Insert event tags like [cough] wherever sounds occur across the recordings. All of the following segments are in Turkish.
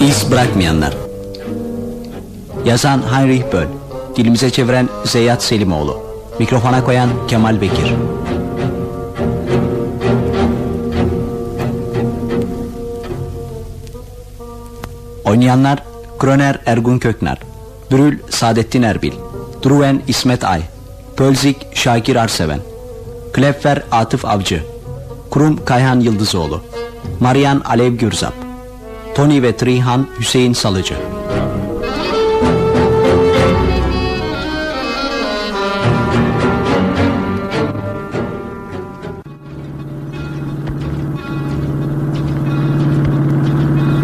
İz bırakmayanlar. Yazan Heinrich Böll. Dilimize çeviren Zeyyat Selimoğlu. Mikrofona koyan Kemal Bekir. Oynayanlar Kroner Ergun Köknar, Brül Saadettin Erbil, Druven İsmet Ay, Pölzik Şakir Arseven, Klepfer Atıf Avcı, Kurum Kayhan Yıldızoğlu, Marian Alev Gürzap, Tony ve Trihan Hüseyin Salıcı.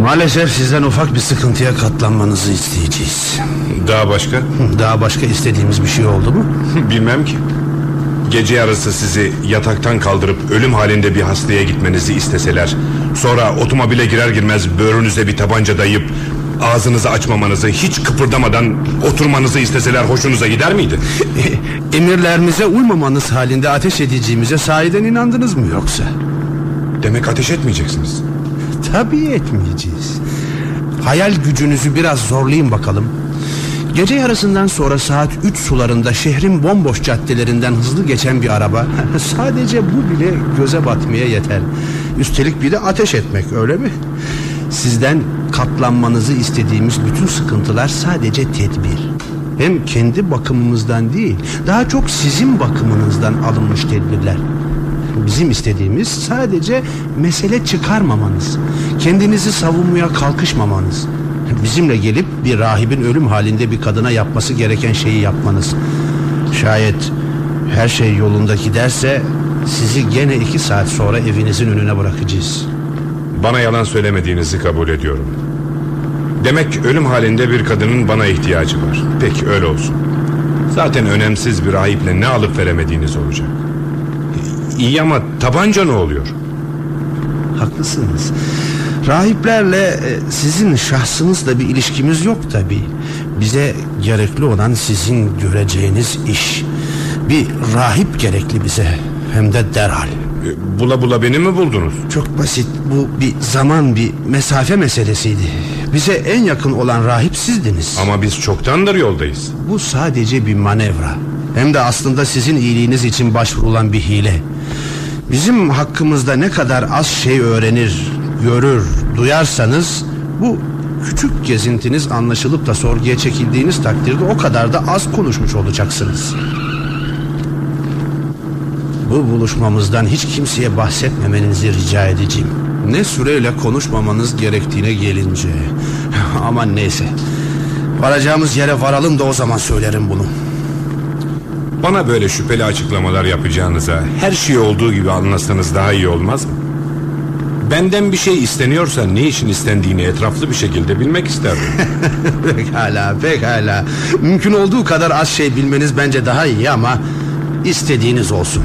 Maalesef sizden ufak bir sıkıntıya katlanmanızı isteyeceğiz. Daha başka? Daha başka istediğimiz bir şey oldu mu? [laughs] Bilmem ki. Gece yarısı sizi yataktan kaldırıp ölüm halinde bir hastaya gitmenizi isteseler... ...sonra otomobile girer girmez böğrünüze bir tabanca dayayıp... ...ağzınızı açmamanızı hiç kıpırdamadan oturmanızı isteseler hoşunuza gider miydi? [laughs] Emirlerimize uymamanız halinde ateş edeceğimize sahiden inandınız mı yoksa? Demek ateş etmeyeceksiniz. Tabii etmeyeceğiz. Hayal gücünüzü biraz zorlayın bakalım. Gece yarısından sonra saat 3 sularında şehrin bomboş caddelerinden hızlı geçen bir araba [laughs] sadece bu bile göze batmaya yeter. Üstelik bir de ateş etmek öyle mi? Sizden katlanmanızı istediğimiz bütün sıkıntılar sadece tedbir. Hem kendi bakımımızdan değil, daha çok sizin bakımınızdan alınmış tedbirler. Bizim istediğimiz sadece mesele çıkarmamanız. Kendinizi savunmaya kalkışmamanız. Bizimle gelip bir rahibin ölüm halinde bir kadına yapması gereken şeyi yapmanız. Şayet her şey yolunda giderse sizi gene iki saat sonra evinizin önüne bırakacağız. Bana yalan söylemediğinizi kabul ediyorum. Demek ölüm halinde bir kadının bana ihtiyacı var. Peki öyle olsun. Zaten önemsiz bir rahiple ne alıp veremediğiniz olacak. İyi ama tabanca ne oluyor? Haklısınız. Rahiplerle e, sizin şahsınızla bir ilişkimiz yok tabi. Bize gerekli olan sizin göreceğiniz iş. Bir rahip gerekli bize. Hem de derhal. E, Bula bula beni mi buldunuz? Çok basit. Bu bir zaman bir mesafe meselesiydi. Bize en yakın olan rahip sizdiniz. Ama biz çoktandır yoldayız. Bu sadece bir manevra. Hem de aslında sizin iyiliğiniz için başvurulan bir hile. Bizim hakkımızda ne kadar az şey öğrenir, görür, duyarsanız bu küçük gezintiniz anlaşılıp da sorguya çekildiğiniz takdirde o kadar da az konuşmuş olacaksınız. Bu buluşmamızdan hiç kimseye bahsetmemenizi rica edeceğim. Ne süreyle konuşmamanız gerektiğine gelince. [laughs] Ama neyse. Varacağımız yere varalım da o zaman söylerim bunu. Bana böyle şüpheli açıklamalar yapacağınıza her şeyi olduğu gibi anlatsanız daha iyi olmaz mı? Benden bir şey isteniyorsa ne için istendiğini etraflı bir şekilde bilmek isterdim. [laughs] pekala pekala. Mümkün olduğu kadar az şey bilmeniz bence daha iyi ama istediğiniz olsun.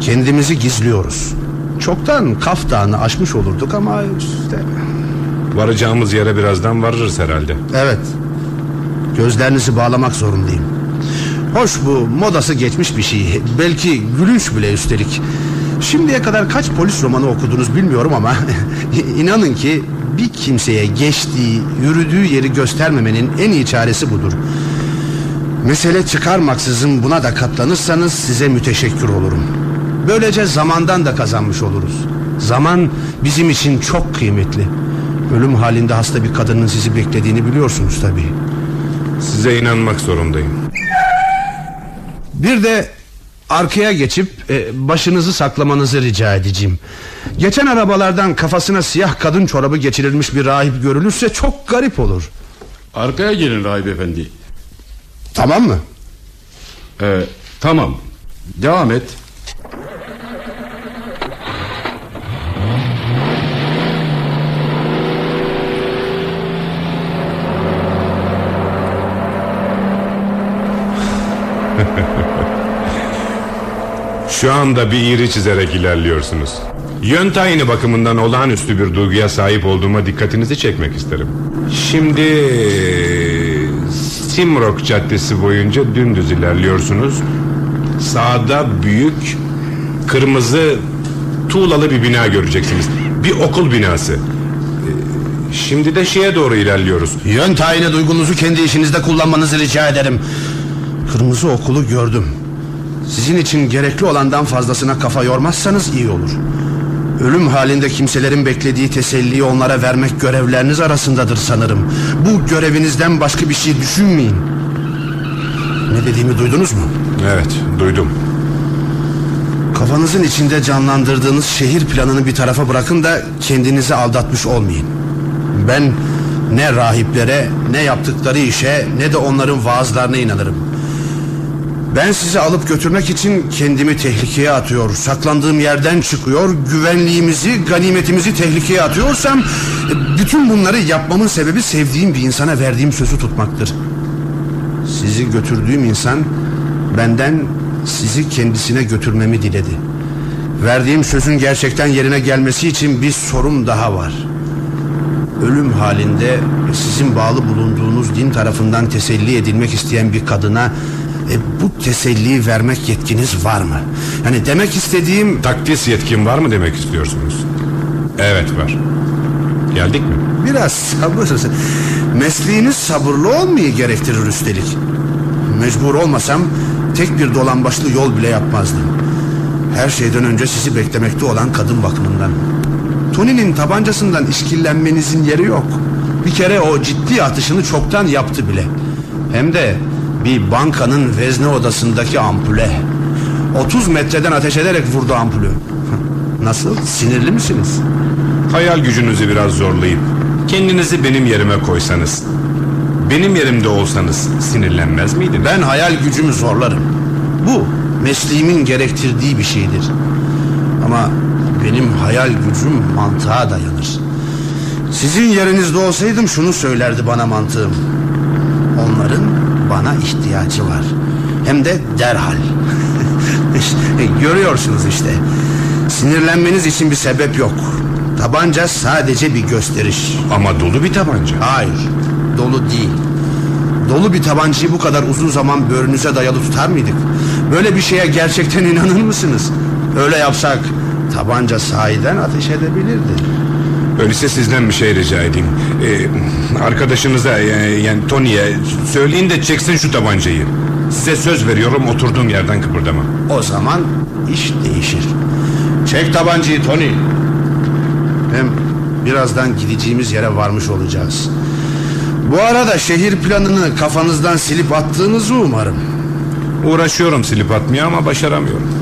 Kendimizi gizliyoruz. Çoktan Kaf Dağı'nı aşmış olurduk ama işte... Varacağımız yere birazdan varırız herhalde. Evet. Gözlerinizi bağlamak zorundayım. Hoş bu modası geçmiş bir şey. Belki gülünç bile üstelik. Şimdiye kadar kaç polis romanı okudunuz bilmiyorum ama [laughs] inanın ki bir kimseye geçtiği, yürüdüğü yeri göstermemenin en iyi çaresi budur. Mesele çıkarmaksızın buna da katlanırsanız size müteşekkir olurum. Böylece zamandan da kazanmış oluruz. Zaman bizim için çok kıymetli. Ölüm halinde hasta bir kadının sizi beklediğini biliyorsunuz tabii. Size inanmak zorundayım. Bir de arkaya geçip e, başınızı saklamanızı rica edeceğim. Geçen arabalardan kafasına siyah kadın çorabı geçirilmiş bir rahip görülürse çok garip olur. Arkaya gelin rahip efendi. Tamam mı? Ee, tamam. Devam et. [laughs] Şu anda bir iğri çizerek ilerliyorsunuz. Yön tayini bakımından olağanüstü bir duyguya sahip olduğuma dikkatinizi çekmek isterim. Şimdi Simrok Caddesi boyunca dümdüz ilerliyorsunuz. Sağda büyük kırmızı tuğlalı bir bina göreceksiniz. Bir okul binası. Şimdi de şeye doğru ilerliyoruz. Yön tayini duygunuzu kendi işinizde kullanmanızı rica ederim. Kırmızı okulu gördüm. Sizin için gerekli olandan fazlasına kafa yormazsanız iyi olur. Ölüm halinde kimselerin beklediği teselliyi onlara vermek görevleriniz arasındadır sanırım. Bu görevinizden başka bir şey düşünmeyin. Ne dediğimi duydunuz mu? Evet duydum. Kafanızın içinde canlandırdığınız şehir planını bir tarafa bırakın da kendinizi aldatmış olmayın. Ben ne rahiplere ne yaptıkları işe ne de onların vaazlarına inanırım. Ben sizi alıp götürmek için kendimi tehlikeye atıyor, saklandığım yerden çıkıyor, güvenliğimizi, ganimetimizi tehlikeye atıyorsam bütün bunları yapmamın sebebi sevdiğim bir insana verdiğim sözü tutmaktır. Sizi götürdüğüm insan benden sizi kendisine götürmemi diledi. Verdiğim sözün gerçekten yerine gelmesi için bir sorum daha var. Ölüm halinde sizin bağlı bulunduğunuz din tarafından teselli edilmek isteyen bir kadına e, bu teselliyi vermek yetkiniz var mı? Yani demek istediğim Takdis yetkin var mı demek istiyorsunuz? Evet var. Geldik mi? biraz sabır. Mesleğiniz sabırlı olmayı gerektirir üstelik. Mecbur olmasam tek bir dolan başlı yol bile yapmazdım. Her şeyden önce sizi beklemekte olan kadın bakımından. Tony'nin tabancasından işkillenmenizin yeri yok. Bir kere o ciddi atışını çoktan yaptı bile. Hem de bir bankanın vezne odasındaki ampule. 30 metreden ateş ederek vurdu ampulü. [laughs] Nasıl? Sinirli misiniz? Hayal gücünüzü biraz zorlayıp kendinizi benim yerime koysanız benim yerimde olsanız sinirlenmez miydiniz? Ben hayal gücümü zorlarım. Bu mesleğimin gerektirdiği bir şeydir. Ama benim hayal gücüm mantığa dayanır. Sizin yerinizde olsaydım şunu söylerdi bana mantığım. Onların bana ihtiyacı var. Hem de derhal. [laughs] İşte, Görüyorsunuz işte. Sinirlenmeniz için bir sebep yok. Tabanca sadece bir gösteriş. Ama dolu bir tabanca. Hayır, dolu değil. Dolu bir tabancayı bu kadar uzun zaman böğrünüze dayalı tutar mıydık? Böyle bir şeye gerçekten inanır mısınız? Öyle yapsak tabanca sahiden ateş edebilirdi. Öyleyse sizden bir şey rica edeyim. Ee, arkadaşınıza yani, yani Tony'ye söyleyin de çeksin şu tabancayı. Size söz veriyorum oturduğum yerden kıpırdamam. O zaman iş değişir. Çek tabancayı Tony. Hem birazdan gideceğimiz yere varmış olacağız. Bu arada şehir planını kafanızdan silip attığınızı umarım. Uğraşıyorum silip atmaya ama başaramıyorum.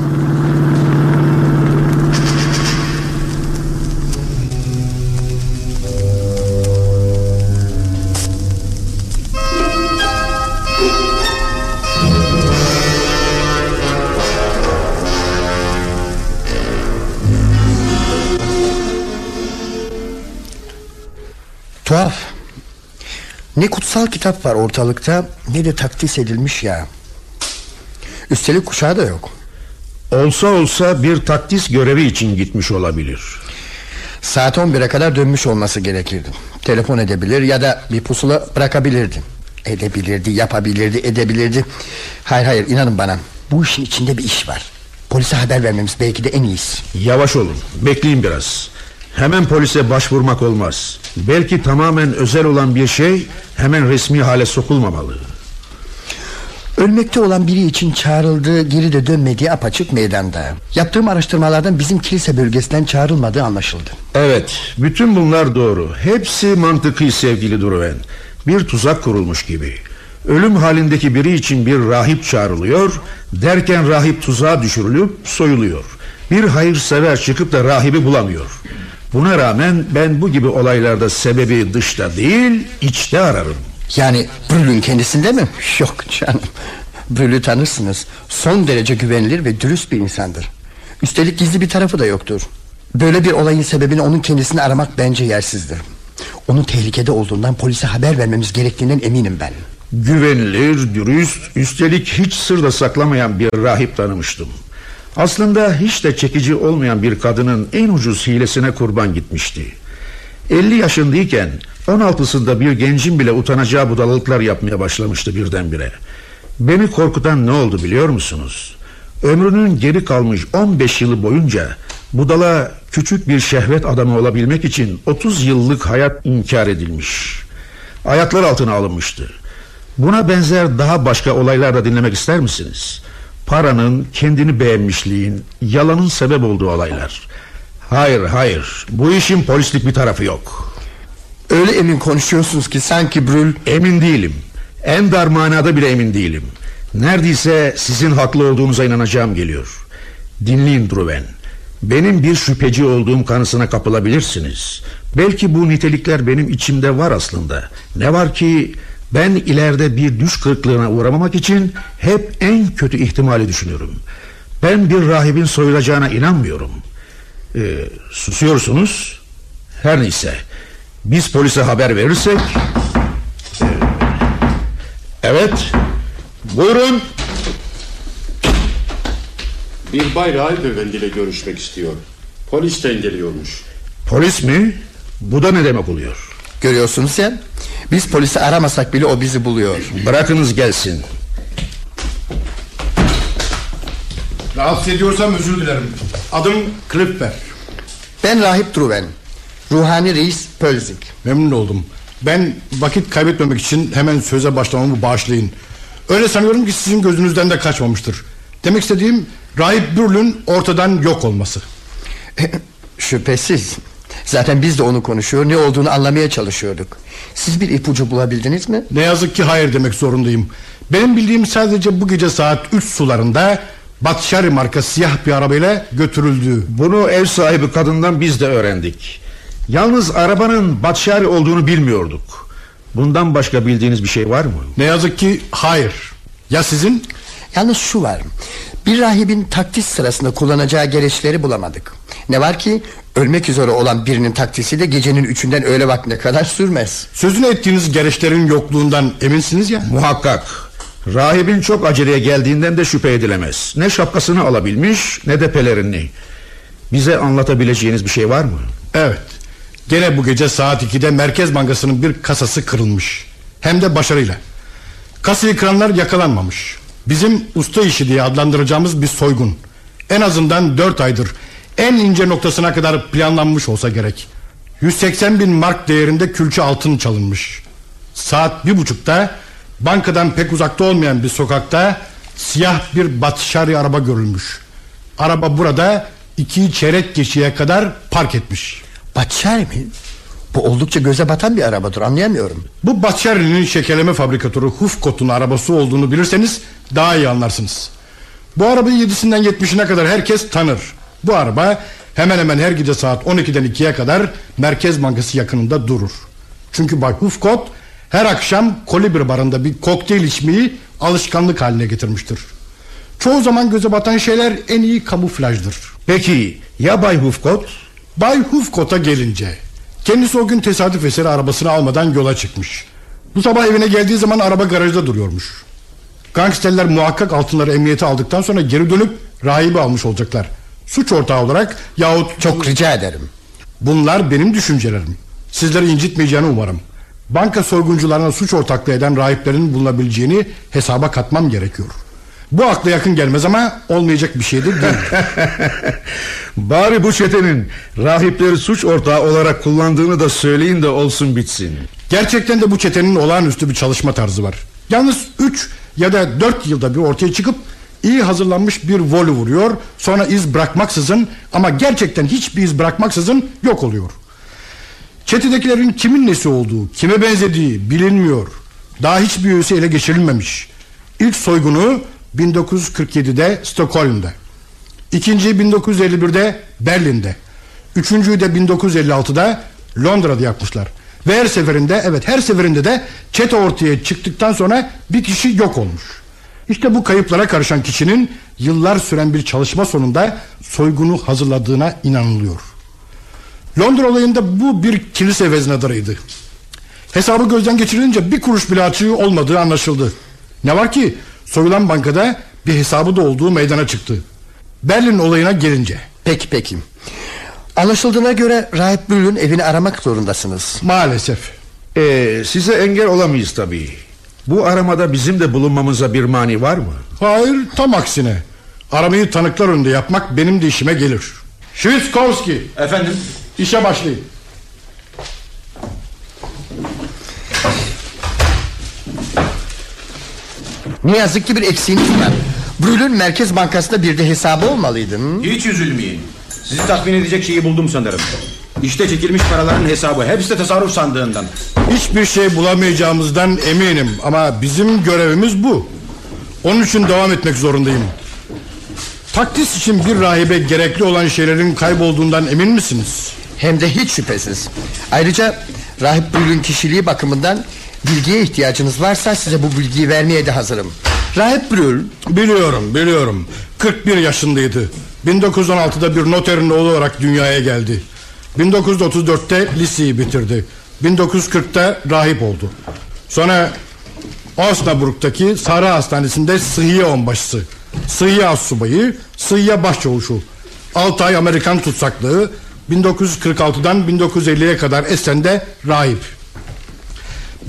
Tuhaf. Ne kutsal kitap var ortalıkta ne de takdis edilmiş ya. Üstelik kuşağı da yok. Olsa olsa bir takdis görevi için gitmiş olabilir. Saat 11'e kadar dönmüş olması gerekirdi. Telefon edebilir ya da bir pusula bırakabilirdi. Edebilirdi, yapabilirdi, edebilirdi. Hayır hayır inanın bana. Bu işin içinde bir iş var. Polise haber vermemiz belki de en iyisi. Yavaş olun, bekleyin biraz. Hemen polise başvurmak olmaz. Belki tamamen özel olan bir şey hemen resmi hale sokulmamalı. Ölmekte olan biri için çağrıldığı geri de dönmediği apaçık meydanda. Yaptığım araştırmalardan bizim kilise bölgesinden çağrılmadığı anlaşıldı. Evet, bütün bunlar doğru. Hepsi mantıklı sevgili Duruven. Bir tuzak kurulmuş gibi. Ölüm halindeki biri için bir rahip çağrılıyor, derken rahip tuzağa düşürülüp soyuluyor. Bir hayırsever çıkıp da rahibi bulamıyor. Buna rağmen ben bu gibi olaylarda sebebi dışta değil, içte ararım. Yani Brül'ün kendisinde mi? [laughs] Yok canım. Brül'ü tanırsınız. Son derece güvenilir ve dürüst bir insandır. Üstelik gizli bir tarafı da yoktur. Böyle bir olayın sebebini onun kendisini aramak bence yersizdir. Onun tehlikede olduğundan polise haber vermemiz gerektiğinden eminim ben. Güvenilir, dürüst, üstelik hiç sır da saklamayan bir rahip tanımıştım. Aslında hiç de çekici olmayan bir kadının en ucuz hilesine kurban gitmişti. 50 yaşındayken 16'sında bir gencin bile utanacağı budalalıklar yapmaya başlamıştı birdenbire. Beni korkutan ne oldu biliyor musunuz? Ömrünün geri kalmış 15 yılı boyunca Budala küçük bir şehvet adamı olabilmek için 30 yıllık hayat inkar edilmiş. Ayaklar altına alınmıştı. Buna benzer daha başka olaylar da dinlemek ister misiniz? Paranın, kendini beğenmişliğin, yalanın sebep olduğu olaylar. Hayır, hayır. Bu işin polislik bir tarafı yok. Öyle emin konuşuyorsunuz ki sanki Brül Emin değilim. En dar manada bile emin değilim. Neredeyse sizin haklı olduğunuza inanacağım geliyor. Dinleyin Druven. Benim bir şüpheci olduğum kanısına kapılabilirsiniz. Belki bu nitelikler benim içimde var aslında. Ne var ki ben ileride bir düş kırıklığına uğramamak için hep en kötü ihtimali düşünüyorum. Ben bir rahibin soyulacağına inanmıyorum. Ee, susuyorsunuz. Her neyse. Biz polise haber verirsek... Ee, Evet. Buyurun. Bir bay rahip efendiyle görüşmek istiyor. Polis de geliyormuş. Polis mi? Bu da ne demek oluyor? görüyorsunuz ya Biz polisi aramasak bile o bizi buluyor Bırakınız gelsin. Rahatsız ediyorsam özür dilerim. Adım Clipper. Ben Rahip Druven Ruhani reis Pölzik Memnun oldum. Ben vakit kaybetmemek için hemen söze başlamamı bağışlayın. Öyle sanıyorum ki sizin gözünüzden de kaçmamıştır. Demek istediğim Rahip Bürl'ün ortadan yok olması. Şüphesiz Zaten biz de onu konuşuyor ne olduğunu anlamaya çalışıyorduk Siz bir ipucu bulabildiniz mi? Ne yazık ki hayır demek zorundayım. Benim bildiğim sadece bu gece saat 3 sularında Batşari marka siyah bir arabayla götürüldüğü. Bunu ev sahibi kadından biz de öğrendik. Yalnız arabanın Batşari olduğunu bilmiyorduk. Bundan başka bildiğiniz bir şey var mı? Ne yazık ki hayır. Ya sizin? Yalnız şu var Bir rahibin taktis sırasında kullanacağı gereçleri bulamadık. Ne var ki ölmek üzere olan birinin taktisi de gecenin üçünden öğle vaktine kadar sürmez. Sözünü ettiğiniz gereçlerin yokluğundan eminsiniz ya. Muhakkak. Rahibin çok aceleye geldiğinden de şüphe edilemez. Ne şapkasını alabilmiş ne de pelerini Bize anlatabileceğiniz bir şey var mı? Evet. Gene bu gece saat 2'de Merkez Bankası'nın bir kasası kırılmış. Hem de başarıyla. Kasayı kıranlar yakalanmamış Bizim usta işi diye adlandıracağımız bir soygun. En azından 4 aydır En ince noktasına kadar planlanmış olsa gerek. 180 bin mark değerinde külçe altın çalınmış. Saat bir buçukta Bankadan pek uzakta olmayan bir sokakta Siyah bir batışari araba görülmüş. Araba burada iki çeyrek geçiye kadar park etmiş. Batşari mi? Bu oldukça göze batan bir arabadır anlayamıyorum Bu Batşari'nin şekerleme fabrikatörü Hufkot'un arabası olduğunu bilirseniz daha iyi anlarsınız. Bu arabayı yedisinden yetmişine kadar herkes tanır. Bu araba hemen hemen her gece saat 12'den 2'ye kadar Merkez Bankası yakınında durur. Çünkü Bay Hufkot her akşam Kolibri barında bir kokteyl içmeyi alışkanlık haline getirmiştir. Çoğu zaman göze batan şeyler en iyi kamuflajdır. Peki ya Bay Hufkot? Bay Hufkot'a gelince Kendisi o gün tesadüf eseri arabasını almadan yola çıkmış. Bu sabah evine geldiği zaman araba garajda duruyormuş. Gangsterler muhakkak altınları emniyete aldıktan sonra geri dönüp rahibi almış olacaklar. Suç ortağı olarak yahut Çok rica ederim. Bunlar benim düşüncelerim. Sizleri incitmeyeceğini umarım. Banka soyguncularına suç ortaklığı eden rahiplerin bulunabileceğini hesaba katmam gerekiyor bu akla yakın gelmez ama olmayacak bir şeydir değil. [laughs] Bari bu çetenin rahipleri suç ortağı olarak kullandığını da söyleyin de olsun bitsin. Gerçekten de bu çetenin olağanüstü bir çalışma tarzı var. Yalnız 3 ya da 4 yılda bir ortaya çıkıp iyi hazırlanmış bir volü vuruyor. Sonra iz bırakmaksızın ama gerçekten hiçbir iz bırakmaksızın yok oluyor. Çetedekilerin kimin nesi olduğu, kime benzediği bilinmiyor. Daha hiçbir üyesi ele geçirilmemiş. İlk soygunu 1947'de Stockholm'da. İkinciyi 1951'de Berlin'de. Üçüncüyü de 1956'da Londra'da yapmışlar. Ve her seferinde evet her seferinde de çete ortaya çıktıktan sonra bir kişi yok olmuş. İşte bu kayıplara karışan kişinin yıllar süren bir çalışma sonunda soygunu hazırladığına inanılıyor. Londra olayında bu bir kilise veznadarıydı. Hesabı gözden geçirilince bir kuruş bile açığı olmadığı anlaşıldı. Ne var ki soyulan bankada bir hesabı da olduğu meydana çıktı. Berlin olayına gelince. Peki peki. Anlaşıldığına göre Rahip Bülün evini aramak zorundasınız. Maalesef. Ee, size engel olamayız tabii. Bu aramada bizim de bulunmamıza bir mani var mı? Hayır tam aksine. Aramayı tanıklar önünde yapmak benim de işime gelir. Şüskovski Efendim? işe başlayın. Ne yazık ki bir eksiğiniz var. Brül'ün Merkez Bankası'nda bir de hesabı olmalıydı. Hiç üzülmeyin. Sizi tatmin edecek şeyi buldum sanırım. İşte çekilmiş paraların hesabı. Hepsi de tasarruf sandığından. Hiçbir şey bulamayacağımızdan eminim ama bizim görevimiz bu. Onun için devam etmek zorundayım. Takdis için bir rahibe gerekli olan şeylerin kaybolduğundan emin misiniz? Hem de hiç şüphesiz. Ayrıca Rahip Brül'ün kişiliği bakımından bilgiye ihtiyacınız varsa size bu bilgiyi vermeye de hazırım. Rahip Brül. Biliyorum biliyorum. 41 yaşındaydı. 1916'da bir noterin oğlu olarak dünyaya geldi. 1934'te liseyi bitirdi. 1940'ta rahip oldu. Sonra Osnabrück'taki Sarı Hastanesi'nde sıhhiye onbaşısı Sıhhiye astsubayı Sıhhiye başçavuşu 6 ay Amerikan tutsaklığı 1946'dan 1950'ye kadar Esen'de rahip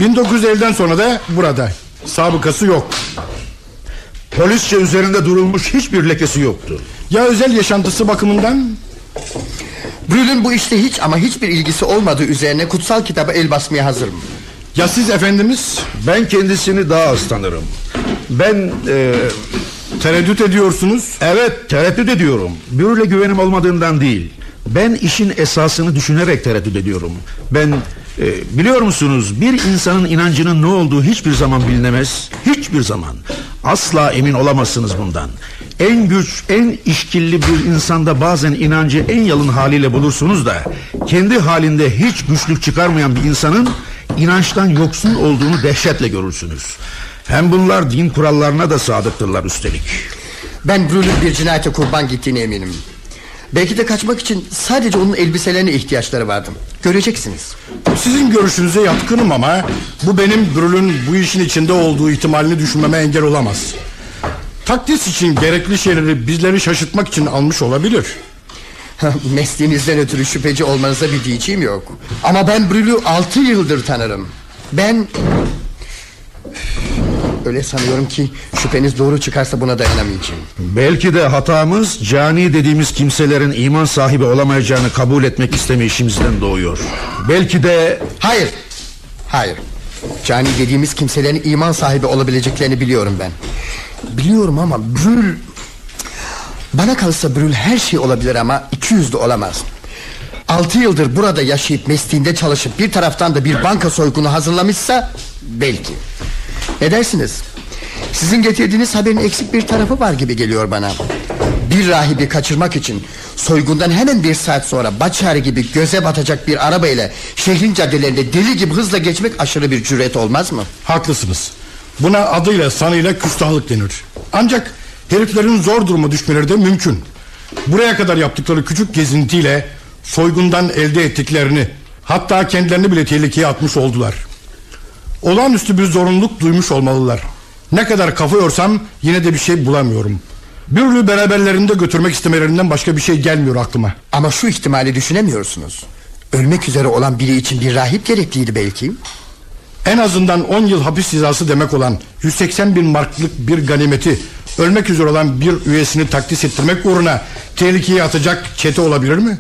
1950'den sonra da burada Sabıkası yok Polisçe üzerinde durulmuş hiçbir lekesi yoktu. Ya özel yaşantısı bakımından Brül'ün bu işte hiç ama hiçbir ilgisi olmadığı üzerine kutsal kitaba el basmaya hazırım. Ya siz efendimiz Ben kendisini daha az tanırım. Ben e, tereddüt ediyorsunuz evet tereddüt ediyorum. Bürüle güvenim olmadığından değil. Ben işin esasını düşünerek tereddüt ediyorum. Ben e, biliyor musunuz bir insanın inancının ne olduğu hiçbir zaman bilinemez. Hiçbir zaman. Asla emin olamazsınız bundan. En güç, en işkilli bir insanda bazen inancı en yalın haliyle bulursunuz da kendi halinde hiç güçlük çıkarmayan bir insanın inançtan yoksun olduğunu dehşetle görürsünüz. Hem bunlar din kurallarına da sadıktırlar üstelik. Ben Brül'ün bir cinayete kurban gittiğine eminim. Belki de kaçmak için sadece onun elbiselerine ihtiyaçları vardı. Göreceksiniz. Sizin görüşünüze yatkınım ama Bu benim Brül'ün bu işin içinde olduğu ihtimalini düşünmeme engel olamaz Takdis için gerekli şeyleri bizleri şaşırtmak için almış olabilir Mesleğinizden ötürü şüpheci olmanıza bir diyeceğim yok. Ama ben Brül'ü altı yıldır tanırım. Ben... Öyle sanıyorum ki şüpheniz doğru çıkarsa buna dayanamayacağım. Belki de hatamız cani dediğimiz kimselerin iman sahibi olamayacağını kabul etmek istemeyişimizden doğuyor. Belki de Hayır. Hayır. Cani dediğimiz kimselerin iman sahibi olabileceklerini biliyorum ben. Biliyorum ama Brül... Bana kalırsa Brül her şey olabilir ama iki yüzlü olamaz. Altı yıldır burada yaşayıp mesleğinde çalışıp bir taraftan da bir banka soygunu hazırlamışsa belki. Ne dersiniz? Sizin getirdiğiniz haberin eksik bir tarafı var gibi geliyor bana. Bir rahibi kaçırmak için soygundan hemen bir saat sonra Baçari gibi göze batacak bir araba ile şehrin caddelerinde deli gibi hızla geçmek aşırı bir cüret olmaz mı? Haklısınız Buna adıyla sanıyla küstahlık denir Ancak heriflerin zor duruma düşmeleri de mümkün Buraya kadar yaptıkları küçük gezintiyle Soygundan elde ettiklerini Hatta kendilerini bile tehlikeye atmış oldular Olağanüstü bir zorunluluk duymuş olmalılar Ne kadar kafa yorsam yine de bir şey bulamıyorum Bürlü beraberlerinde götürmek istemelerinden başka bir şey gelmiyor aklıma Ama şu ihtimali düşünemiyorsunuz. Ölmek üzere olan biri için bir rahip gerekliydi belki. En azından 10 yıl hapis cezası demek olan 180 bin marklık bir ganimeti ölmek üzere olan bir üyesini takdis ettirmek uğruna tehlikeye atacak çete olabilir mi?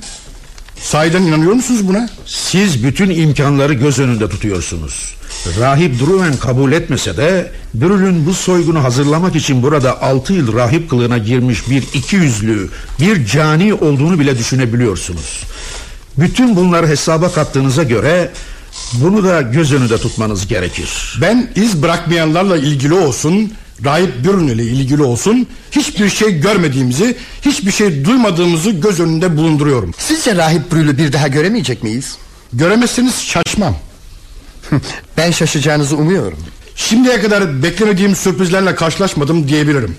Sahiden inanıyor musunuz buna? siz bütün imkanları göz önünde tutuyorsunuz. Rahip Druven kabul etmese de Brül'ün bu soygunu hazırlamak için burada altı yıl rahip kılığına girmiş bir iki yüzlü bir cani olduğunu bile düşünebiliyorsunuz. Bütün bunları hesaba kattığınıza göre bunu da göz önünde tutmanız gerekir. Ben iz bırakmayanlarla ilgili olsun Rahip Bürün ile ilgili olsun Hiçbir şey görmediğimizi Hiçbir şey duymadığımızı göz önünde bulunduruyorum Sizce rahip Brül'ü bir daha göremeyecek miyiz? Göremezseniz şaşmam [laughs] Ben şaşacağınızı umuyorum. Şimdiye kadar beklemediğim sürprizlerle karşılaşmadım diyebilirim.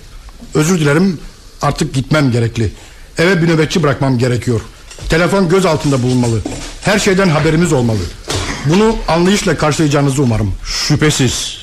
Özür dilerim artık gitmem gerekli. Eve bir nöbetçi bırakmam gerekiyor. Telefon göz altında bulunmalı. Her şeyden haberimiz olmalı. Bunu anlayışla karşılayacağınızı umarım. Şüphesiz.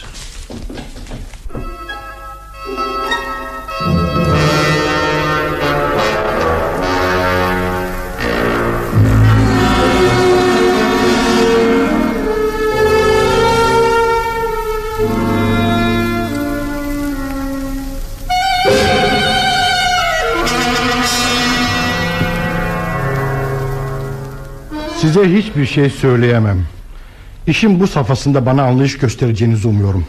Size hiçbir şey söyleyemem. İşin bu safhasında bana anlayış göstereceğinizi umuyorum.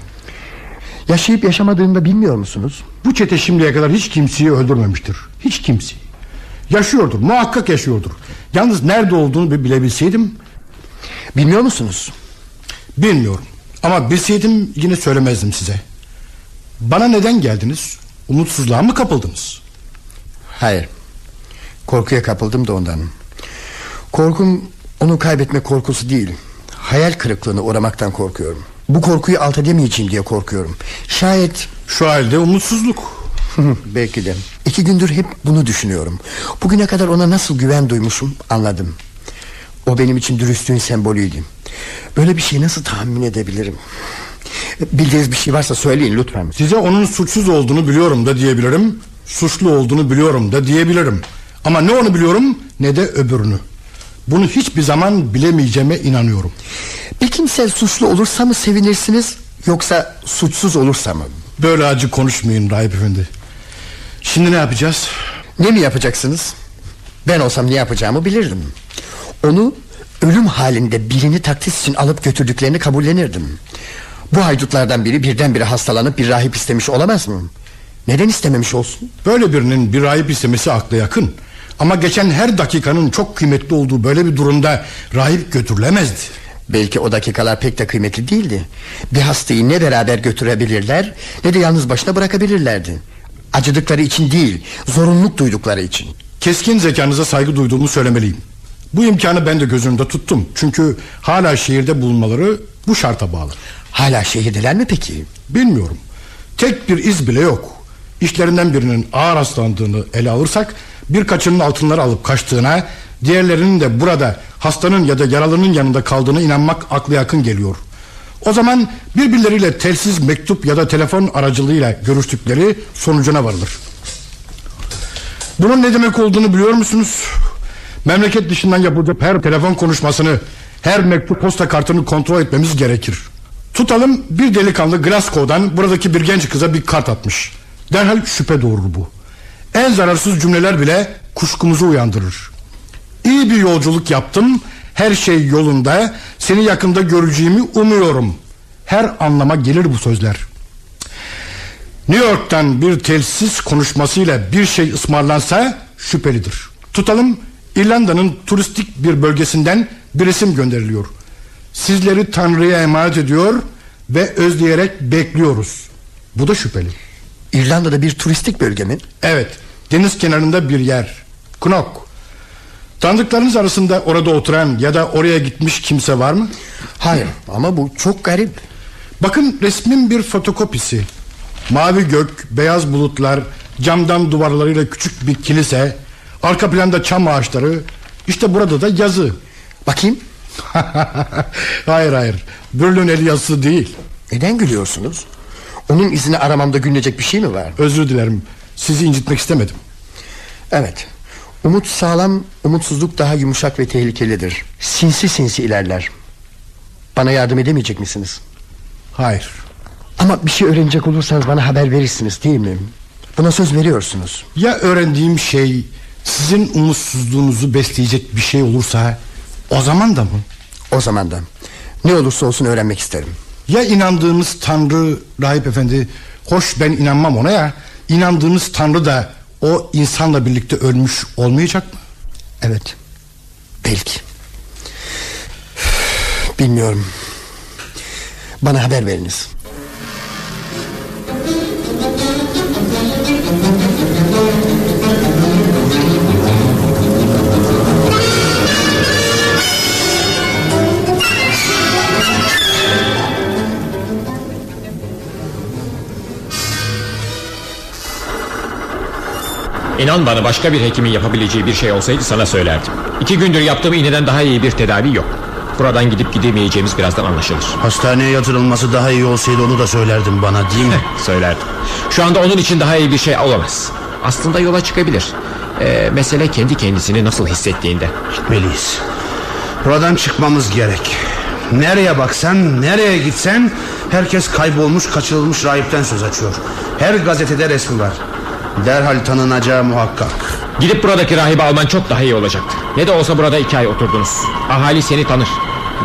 Yaşayıp yaşamadığını da bilmiyor musunuz? Bu çete şimdiye kadar hiç kimseyi öldürmemiştir. Hiç kimseyi. Yaşıyordur, muhakkak yaşıyordur. Yalnız nerede olduğunu bir bilebilseydim... Bilmiyor musunuz? Bilmiyorum. Ama bilseydim yine söylemezdim size. Bana neden geldiniz? Umutsuzluğa mı kapıldınız? Hayır. Korkuya kapıldım da ondan. Korkum onu kaybetme korkusu değil. Hayal kırıklığına uğramaktan korkuyorum. Bu korkuyu alt edemeyeceğim diye korkuyorum. Şayet... Şu halde umutsuzluk. [laughs] Belki de. İki gündür hep bunu düşünüyorum. Bugüne kadar ona nasıl güven duymuşum anladım. O benim için dürüstlüğün sembolüydü. Böyle bir şey nasıl tahmin edebilirim? Bildiğiniz bir şey varsa söyleyin lütfen. Size onun suçsuz olduğunu biliyorum da diyebilirim. Suçlu olduğunu biliyorum da diyebilirim. Ama ne onu biliyorum ne de öbürünü. Bunu hiçbir zaman bilemeyeceğime inanıyorum. Bir kimse suçlu olursa mı sevinirsiniz yoksa suçsuz olursa mı? Böyle acı konuşmayın Rahip Efendi. Şimdi ne yapacağız? Ne mi yapacaksınız? Ben olsam ne yapacağımı bilirdim. Onu ölüm halinde birini taktis için alıp götürdüklerini kabullenirdim. Bu haydutlardan biri birdenbire hastalanıp bir rahip istemiş olamaz mı? Neden istememiş olsun? Böyle birinin bir rahip istemesi akla yakın. Ama geçen her dakikanın çok kıymetli olduğu böyle bir durumda rahip götürülemezdi. Belki o dakikalar pek de kıymetli değildi. Bir hastayı ne beraber götürebilirler ne de yalnız başına bırakabilirlerdi. Acıdıkları için değil, zorunluluk duydukları için. Keskin zekanıza saygı duyduğumu söylemeliyim. Bu imkanı ben de gözümde tuttum. Çünkü hala şehirde bulunmaları bu şarta bağlı. Hala şehirdeler mi peki? Bilmiyorum. Tek bir iz bile yok. İşlerinden birinin ağır hastalandığını ele alırsak birkaçının altınları alıp kaçtığına diğerlerinin de burada hastanın ya da yaralının yanında kaldığına inanmak aklı yakın geliyor. O zaman birbirleriyle telsiz mektup ya da telefon aracılığıyla görüştükleri sonucuna varılır. Bunun ne demek olduğunu biliyor musunuz? Memleket dışından yapılacak her telefon konuşmasını, her mektup posta kartını kontrol etmemiz gerekir. Tutalım bir delikanlı Glasgow'dan buradaki bir genç kıza bir kart atmış. Derhal şüphe doğurur bu. En zararsız cümleler bile kuşkumuzu uyandırır. İyi bir yolculuk yaptım. Her şey yolunda. Seni yakında göreceğimi umuyorum. Her anlama gelir bu sözler. New York'tan bir telsiz konuşmasıyla bir şey ısmarlansa şüphelidir. Tutalım İrlanda'nın turistik bir bölgesinden bir resim gönderiliyor. Sizleri Tanrı'ya emanet ediyor ve özleyerek bekliyoruz. Bu da şüpheli. İrlanda'da bir turistik bölge mi? Evet, deniz kenarında bir yer. Knock. Tanıdıklarınız arasında orada oturan ya da oraya gitmiş kimse var mı? Hayır ama bu çok garip. Bakın resmin bir fotokopisi. Mavi gök, beyaz bulutlar, camdan duvarlarıyla küçük bir kilise, arka planda çam ağaçları, işte burada da yazı. Bakayım. [laughs] hayır hayır, Bürlün el yazısı değil. Neden gülüyorsunuz? Onun izini aramamda gülünecek bir şey mi var? Özür dilerim, sizi incitmek istemedim. Evet, umut sağlam, umutsuzluk daha yumuşak ve tehlikelidir. Sinsi sinsi ilerler. Bana yardım edemeyecek misiniz? Hayır. Ama bir şey öğrenecek olursanız bana haber verirsiniz değil mi? Buna söz veriyorsunuz. Ya öğrendiğim şey sizin umutsuzluğunuzu besleyecek bir şey olursa o zaman da mı? O zaman da. Ne olursa olsun öğrenmek isterim. Ya inandığınız Tanrı Rahip Efendi Hoş ben inanmam ona ya İnandığınız Tanrı da o insanla birlikte ölmüş olmayacak mı? Evet. Belki. Bilmiyorum. Bana haber veriniz İnan bana başka bir hekimin yapabileceği bir şey olsaydı sana söylerdim. İki gündür yaptığım iğneden daha iyi bir tedavi yok. Buradan gidip gidemeyeceğimiz birazdan anlaşılır. Hastaneye yatırılması daha iyi olsaydı onu da söylerdin bana değil mi? Söylerdim. Şu anda onun için daha iyi bir şey olamaz. Aslında yola çıkabilir. Ee, mesele kendi kendisini nasıl hissettiğinde. Gitmeliyiz. Buradan çıkmamız gerek. Nereye baksan, nereye gitsen herkes kaybolmuş, kaçırılmış rahipten söz açıyor. Her gazetede resmi var. Derhal tanınacağı muhakkak. Gidip buradaki rahibi alman çok daha iyi olacaktır Ne de olsa burada iki ay oturdunuz. Ahali seni tanır.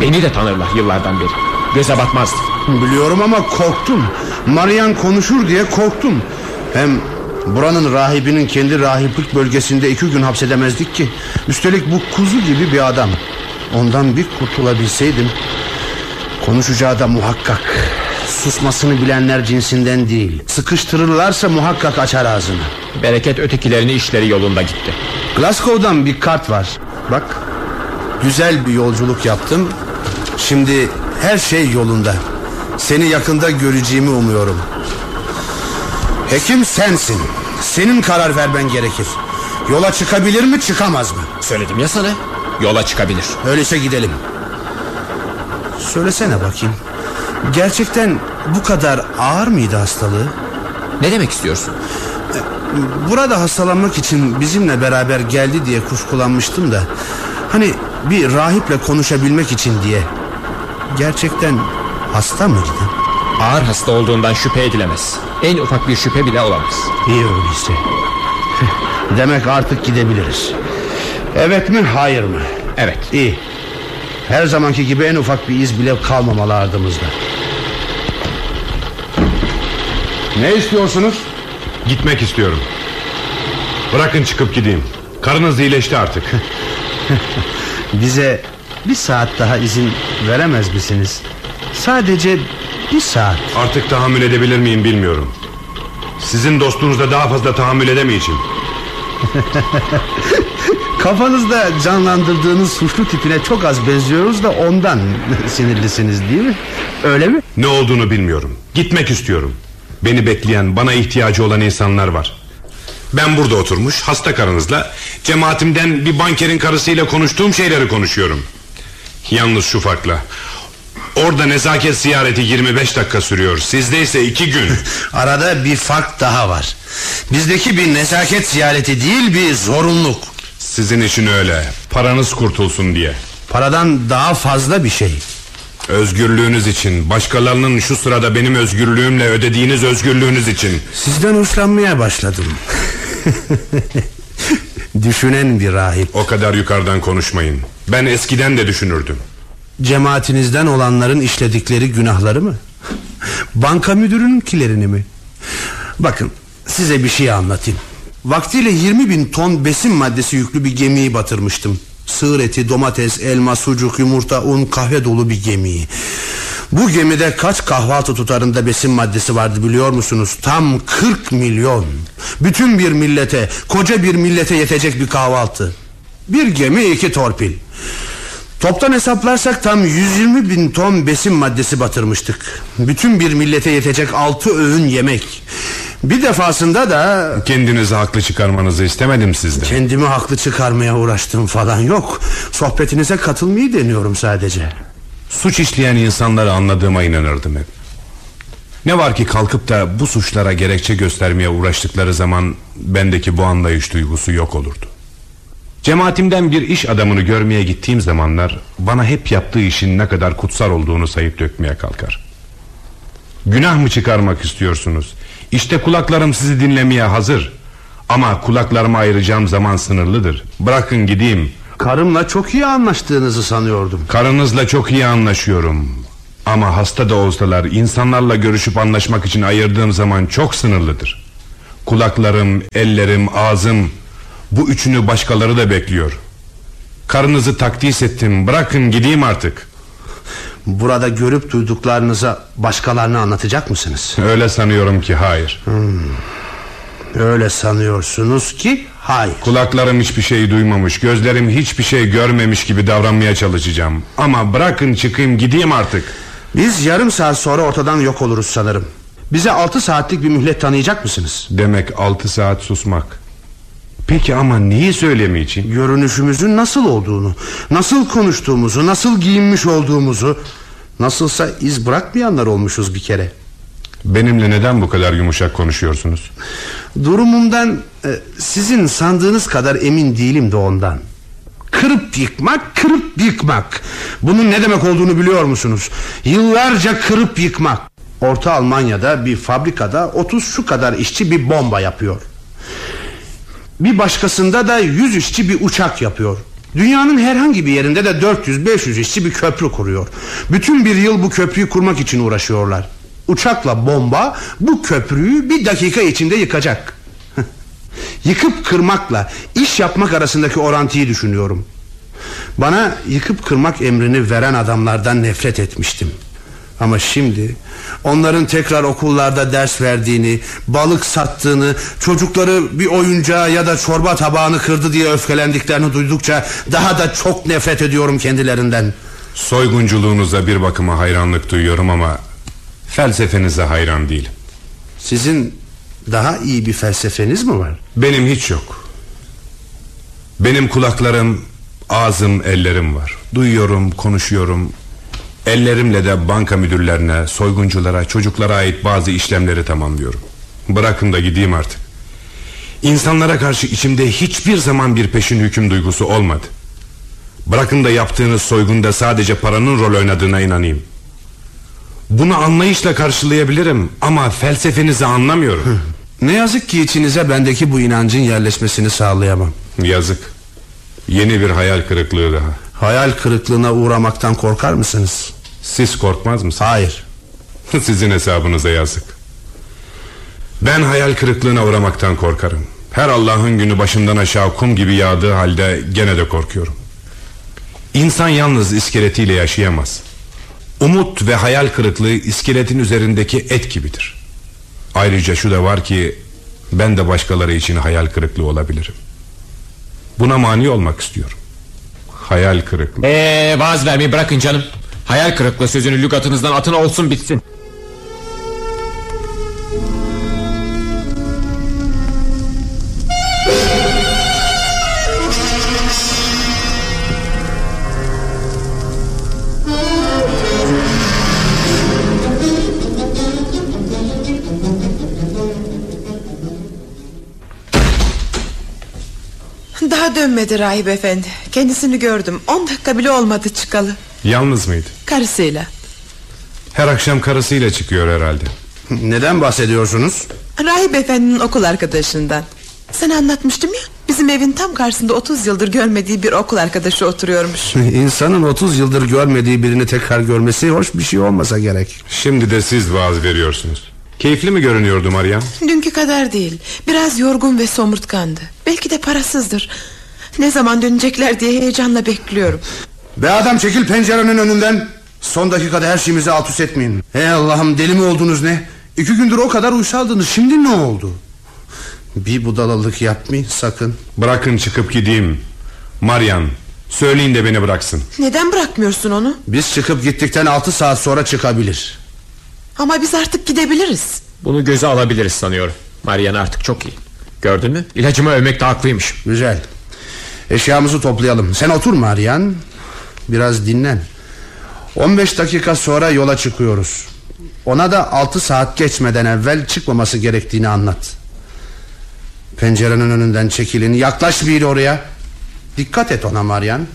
Beni de tanırlar yıllardan beri. Göze batmazdı. Biliyorum ama korktum. Marian konuşur diye korktum. Hem buranın rahibinin kendi rahiplik bölgesinde iki gün hapsedemezdik ki. Üstelik bu kuzu gibi bir adam. Ondan bir kurtulabilseydim Konuşacağı da muhakkak Susmasını bilenler cinsinden değil. Sıkıştırırlarsa muhakkak açar ağzını. Bereket ötekilerini işleri yolunda gitti. Glasgow'dan bir kart var. Bak Güzel bir yolculuk yaptım. Şimdi her şey yolunda. Seni yakında göreceğimi umuyorum. Hekim sensin. Senin karar vermen gerekir. Yola çıkabilir mi çıkamaz mı? Söyledim ya sana. Yola çıkabilir. Öyleyse gidelim. Söylesene bakayım Gerçekten bu kadar ağır mıydı hastalığı? Ne demek istiyorsun? Burada hastalanmak için bizimle beraber geldi diye kuşkulanmıştım da. Hani bir rahiple konuşabilmek için diye. Gerçekten hasta mıydı? Ağır hasta olduğundan şüphe edilemez. En ufak bir şüphe bile olamaz. İyi öyleyse. [laughs] Demek artık gidebiliriz. Evet mi hayır mı? Evet. İyi. Her zamanki gibi en ufak bir iz bile kalmamalı ardımızda Ne istiyorsunuz? Gitmek istiyorum Bırakın çıkıp gideyim Karınız iyileşti artık [laughs] Bize bir saat daha izin veremez misiniz? Sadece bir saat Artık tahammül edebilir miyim bilmiyorum Sizin dostunuzda daha fazla tahammül edemeyeceğim [laughs] Kafanızda canlandırdığınız suçlu tipine çok az benziyoruz da ondan [laughs] sinirlisiniz değil mi? Öyle mi? Ne olduğunu bilmiyorum Gitmek istiyorum Beni bekleyen bana ihtiyacı olan insanlar var. Ben burada oturmuş hasta karınızla Cemaatimden bir bankerin karısıyla konuştuğum şeyleri konuşuyorum. Yalnız şu farkla Orada nezaket ziyareti 25 dakika sürüyor. Sizde ise iki gün. [laughs] Arada bir fark daha var. Bizdeki bir nezaket ziyareti değil bir zorunluluk. Sizin için öyle. Paranız kurtulsun diye. Paradan daha fazla bir şey Özgürlüğünüz için Başkalarının şu sırada benim özgürlüğümle ödediğiniz özgürlüğünüz için. Sizden hoşlanmaya başladım. [laughs] Düşünen bir rahip. O kadar yukarıdan konuşmayın. Ben eskiden de düşünürdüm. Cemaatinizden olanların işledikleri günahları mı? Banka müdürününkilerini mi? Bakın size bir şey anlatayım. Vaktiyle 20 bin ton besin maddesi yüklü bir gemiyi batırmıştım Sığır eti, domates, elma, sucuk, yumurta, un, kahve dolu bir gemiyi Bu gemide kaç kahvaltı tutarında besin maddesi vardı biliyor musunuz? Tam 40 milyon. Bütün bir millete, koca bir millete yetecek bir kahvaltı. Bir gemi iki torpil. Toptan hesaplarsak tam 120 bin ton besin maddesi batırmıştık. Bütün bir millete yetecek altı öğün yemek Bir defasında da Kendinizi haklı çıkarmanızı istemedim sizden. Kendimi haklı çıkarmaya uğraştığım falan yok. Sohbetinize katılmayı deniyorum sadece. Suç işleyen insanları anladığıma inanırdım hep. Ne var ki kalkıp da bu suçlara gerekçe göstermeye uğraştıkları zaman Bendeki bu anlayış duygusu yok olurdu. Cemaatimden bir iş adamını görmeye gittiğim zamanlar Bana hep yaptığı işin ne kadar kutsal olduğunu sayıp dökmeye kalkar. Günah mı çıkarmak istiyorsunuz İşte kulaklarım sizi dinlemeye hazır. Ama kulaklarımı ayıracağım zaman sınırlıdır. Bırakın gideyim. Karımla çok iyi anlaştığınızı sanıyordum. Karınızla çok iyi anlaşıyorum. Ama hasta da olsalar insanlarla görüşüp anlaşmak için ayırdığım zaman çok sınırlıdır. Kulaklarım, ellerim, ağzım Bu üçünü başkaları da bekliyor. Karınızı takdis ettim. Bırakın gideyim artık Burada görüp duyduklarınıza başkalarına anlatacak mısınız? Öyle sanıyorum ki hayır hmm. Öyle sanıyorsunuz ki hayır Kulaklarım hiçbir şey duymamış Gözlerim hiçbir şey görmemiş gibi davranmaya çalışacağım Ama bırakın çıkayım gideyim artık Biz yarım saat sonra ortadan yok oluruz sanırım Bize altı saatlik bir mühlet tanıyacak mısınız? Demek altı saat susmak Peki ama neyi söylemeyeceğim? Görünüşümüzün nasıl olduğunu Nasıl konuştuğumuzu Nasıl giyinmiş olduğumuzu Nasılsa iz bırakmayanlar olmuşuz bir kere Benimle neden bu kadar yumuşak konuşuyorsunuz? Durumumdan e, sizin sandığınız kadar emin değilim de ondan Kırıp yıkmak, kırıp yıkmak Bunun ne demek olduğunu biliyor musunuz? Yıllarca kırıp yıkmak Orta Almanya'da bir fabrikada 30 şu kadar işçi bir bomba yapıyor Bir başkasında da 100 işçi bir uçak yapıyor. Dünyanın herhangi bir yerinde de 400-500 işçi bir köprü kuruyor. Bütün bir yıl bu köprüyü kurmak için uğraşıyorlar. Uçakla bomba bu köprüyü bir dakika içinde yıkacak. [laughs] Yıkıp kırmakla iş yapmak arasındaki orantıyı düşünüyorum. Bana yıkıp kırmak emrini veren adamlardan nefret etmiştim. Ama şimdi onların tekrar okullarda ders verdiğini, balık sattığını, çocukları bir oyuncağı ya da çorba tabağını kırdı diye öfkelendiklerini duydukça daha da çok nefret ediyorum kendilerinden. Soygunculuğunuza bir bakıma hayranlık duyuyorum ama felsefenize hayran değilim. Sizin daha iyi bir felsefeniz mi var? Benim hiç yok. Benim kulaklarım, ağzım, ellerim var. Duyuyorum, konuşuyorum. Ellerimle de banka müdürlerine, soygunculara, çocuklara ait bazı işlemleri tamamlıyorum. Bırakın da gideyim artık. İnsanlara karşı içimde hiçbir zaman bir peşin hüküm duygusu olmadı. Bırakın da yaptığınız soygunda sadece paranın rol oynadığına inanayım. Bunu anlayışla karşılayabilirim ama felsefenizi anlamıyorum. Ne yazık ki içinize bendeki bu inancın yerleşmesini sağlayamam. Yazık. Yeni bir hayal kırıklığı daha. Hayal kırıklığına uğramaktan korkar mısınız? Siz korkmaz mısınız? Hayır. [laughs] Sizin hesabınıza yazık. Ben hayal kırıklığına uğramaktan korkarım. Her Allah'ın günü başımdan aşağı kum gibi yağdığı halde gene de korkuyorum. İnsan yalnız iskeletiyle yaşayamaz. Umut ve hayal kırıklığı iskeletin üzerindeki et gibidir. Ayrıca şu da var ki ben de başkaları için hayal kırıklığı olabilirim. Buna mani olmak istiyorum. Hayal kırıklığı. Eee vaaz vermeyi bırakın canım. Hayal kırıklığı sözünü lügatınızdan atın olsun bitsin. Daha dönmedi rahip efendi. Kendisini gördüm. On dakika bile olmadı çıkalı Yalnız mıydı? Karısıyla Her akşam karısıyla çıkıyor herhalde. Neden bahsediyorsunuz? Rahip efendinin okul arkadaşından Sana anlatmıştım ya Bizim evin tam karşısında 30 yıldır görmediği bir okul arkadaşı oturuyormuş [laughs] İnsanın 30 yıldır görmediği birini tekrar görmesi hoş bir şey olmasa gerek. Şimdi de siz vaaz veriyorsunuz. Keyifli mi görünüyordu Maryam? Dünkü kadar değil Biraz yorgun ve somurtkandı Belki de parasızdır Ne zaman dönecekler diye heyecanla bekliyorum Be adam çekil pencerenin önünden. Son dakikada her şeyimizi alt üst etmeyin. Hey Allah'ım deli mi oldunuz ne? İki gündür o kadar uysaldınız şimdi ne oldu? Bir budalalık yapmayın sakın. Bırakın çıkıp gideyim. Maryan, söyleyin de beni bıraksın. Neden bırakmıyorsun onu Biz çıkıp gittikten altı saat sonra çıkabilir. Ama biz artık gidebiliriz Bunu göze alabiliriz sanıyorum. Mariana artık çok iyi. Gördün mü? İlacımı övmekte haklıymış. Güzel. Eşyamızı toplayalım. Sen otur Marian. Biraz dinlen. 15 dakika sonra yola çıkıyoruz. Ona da 6 saat geçmeden evvel çıkmaması gerektiğini anlat. Pencerenin önünden çekilin. Yaklaş bir oraya. Dikkat et ona Marian.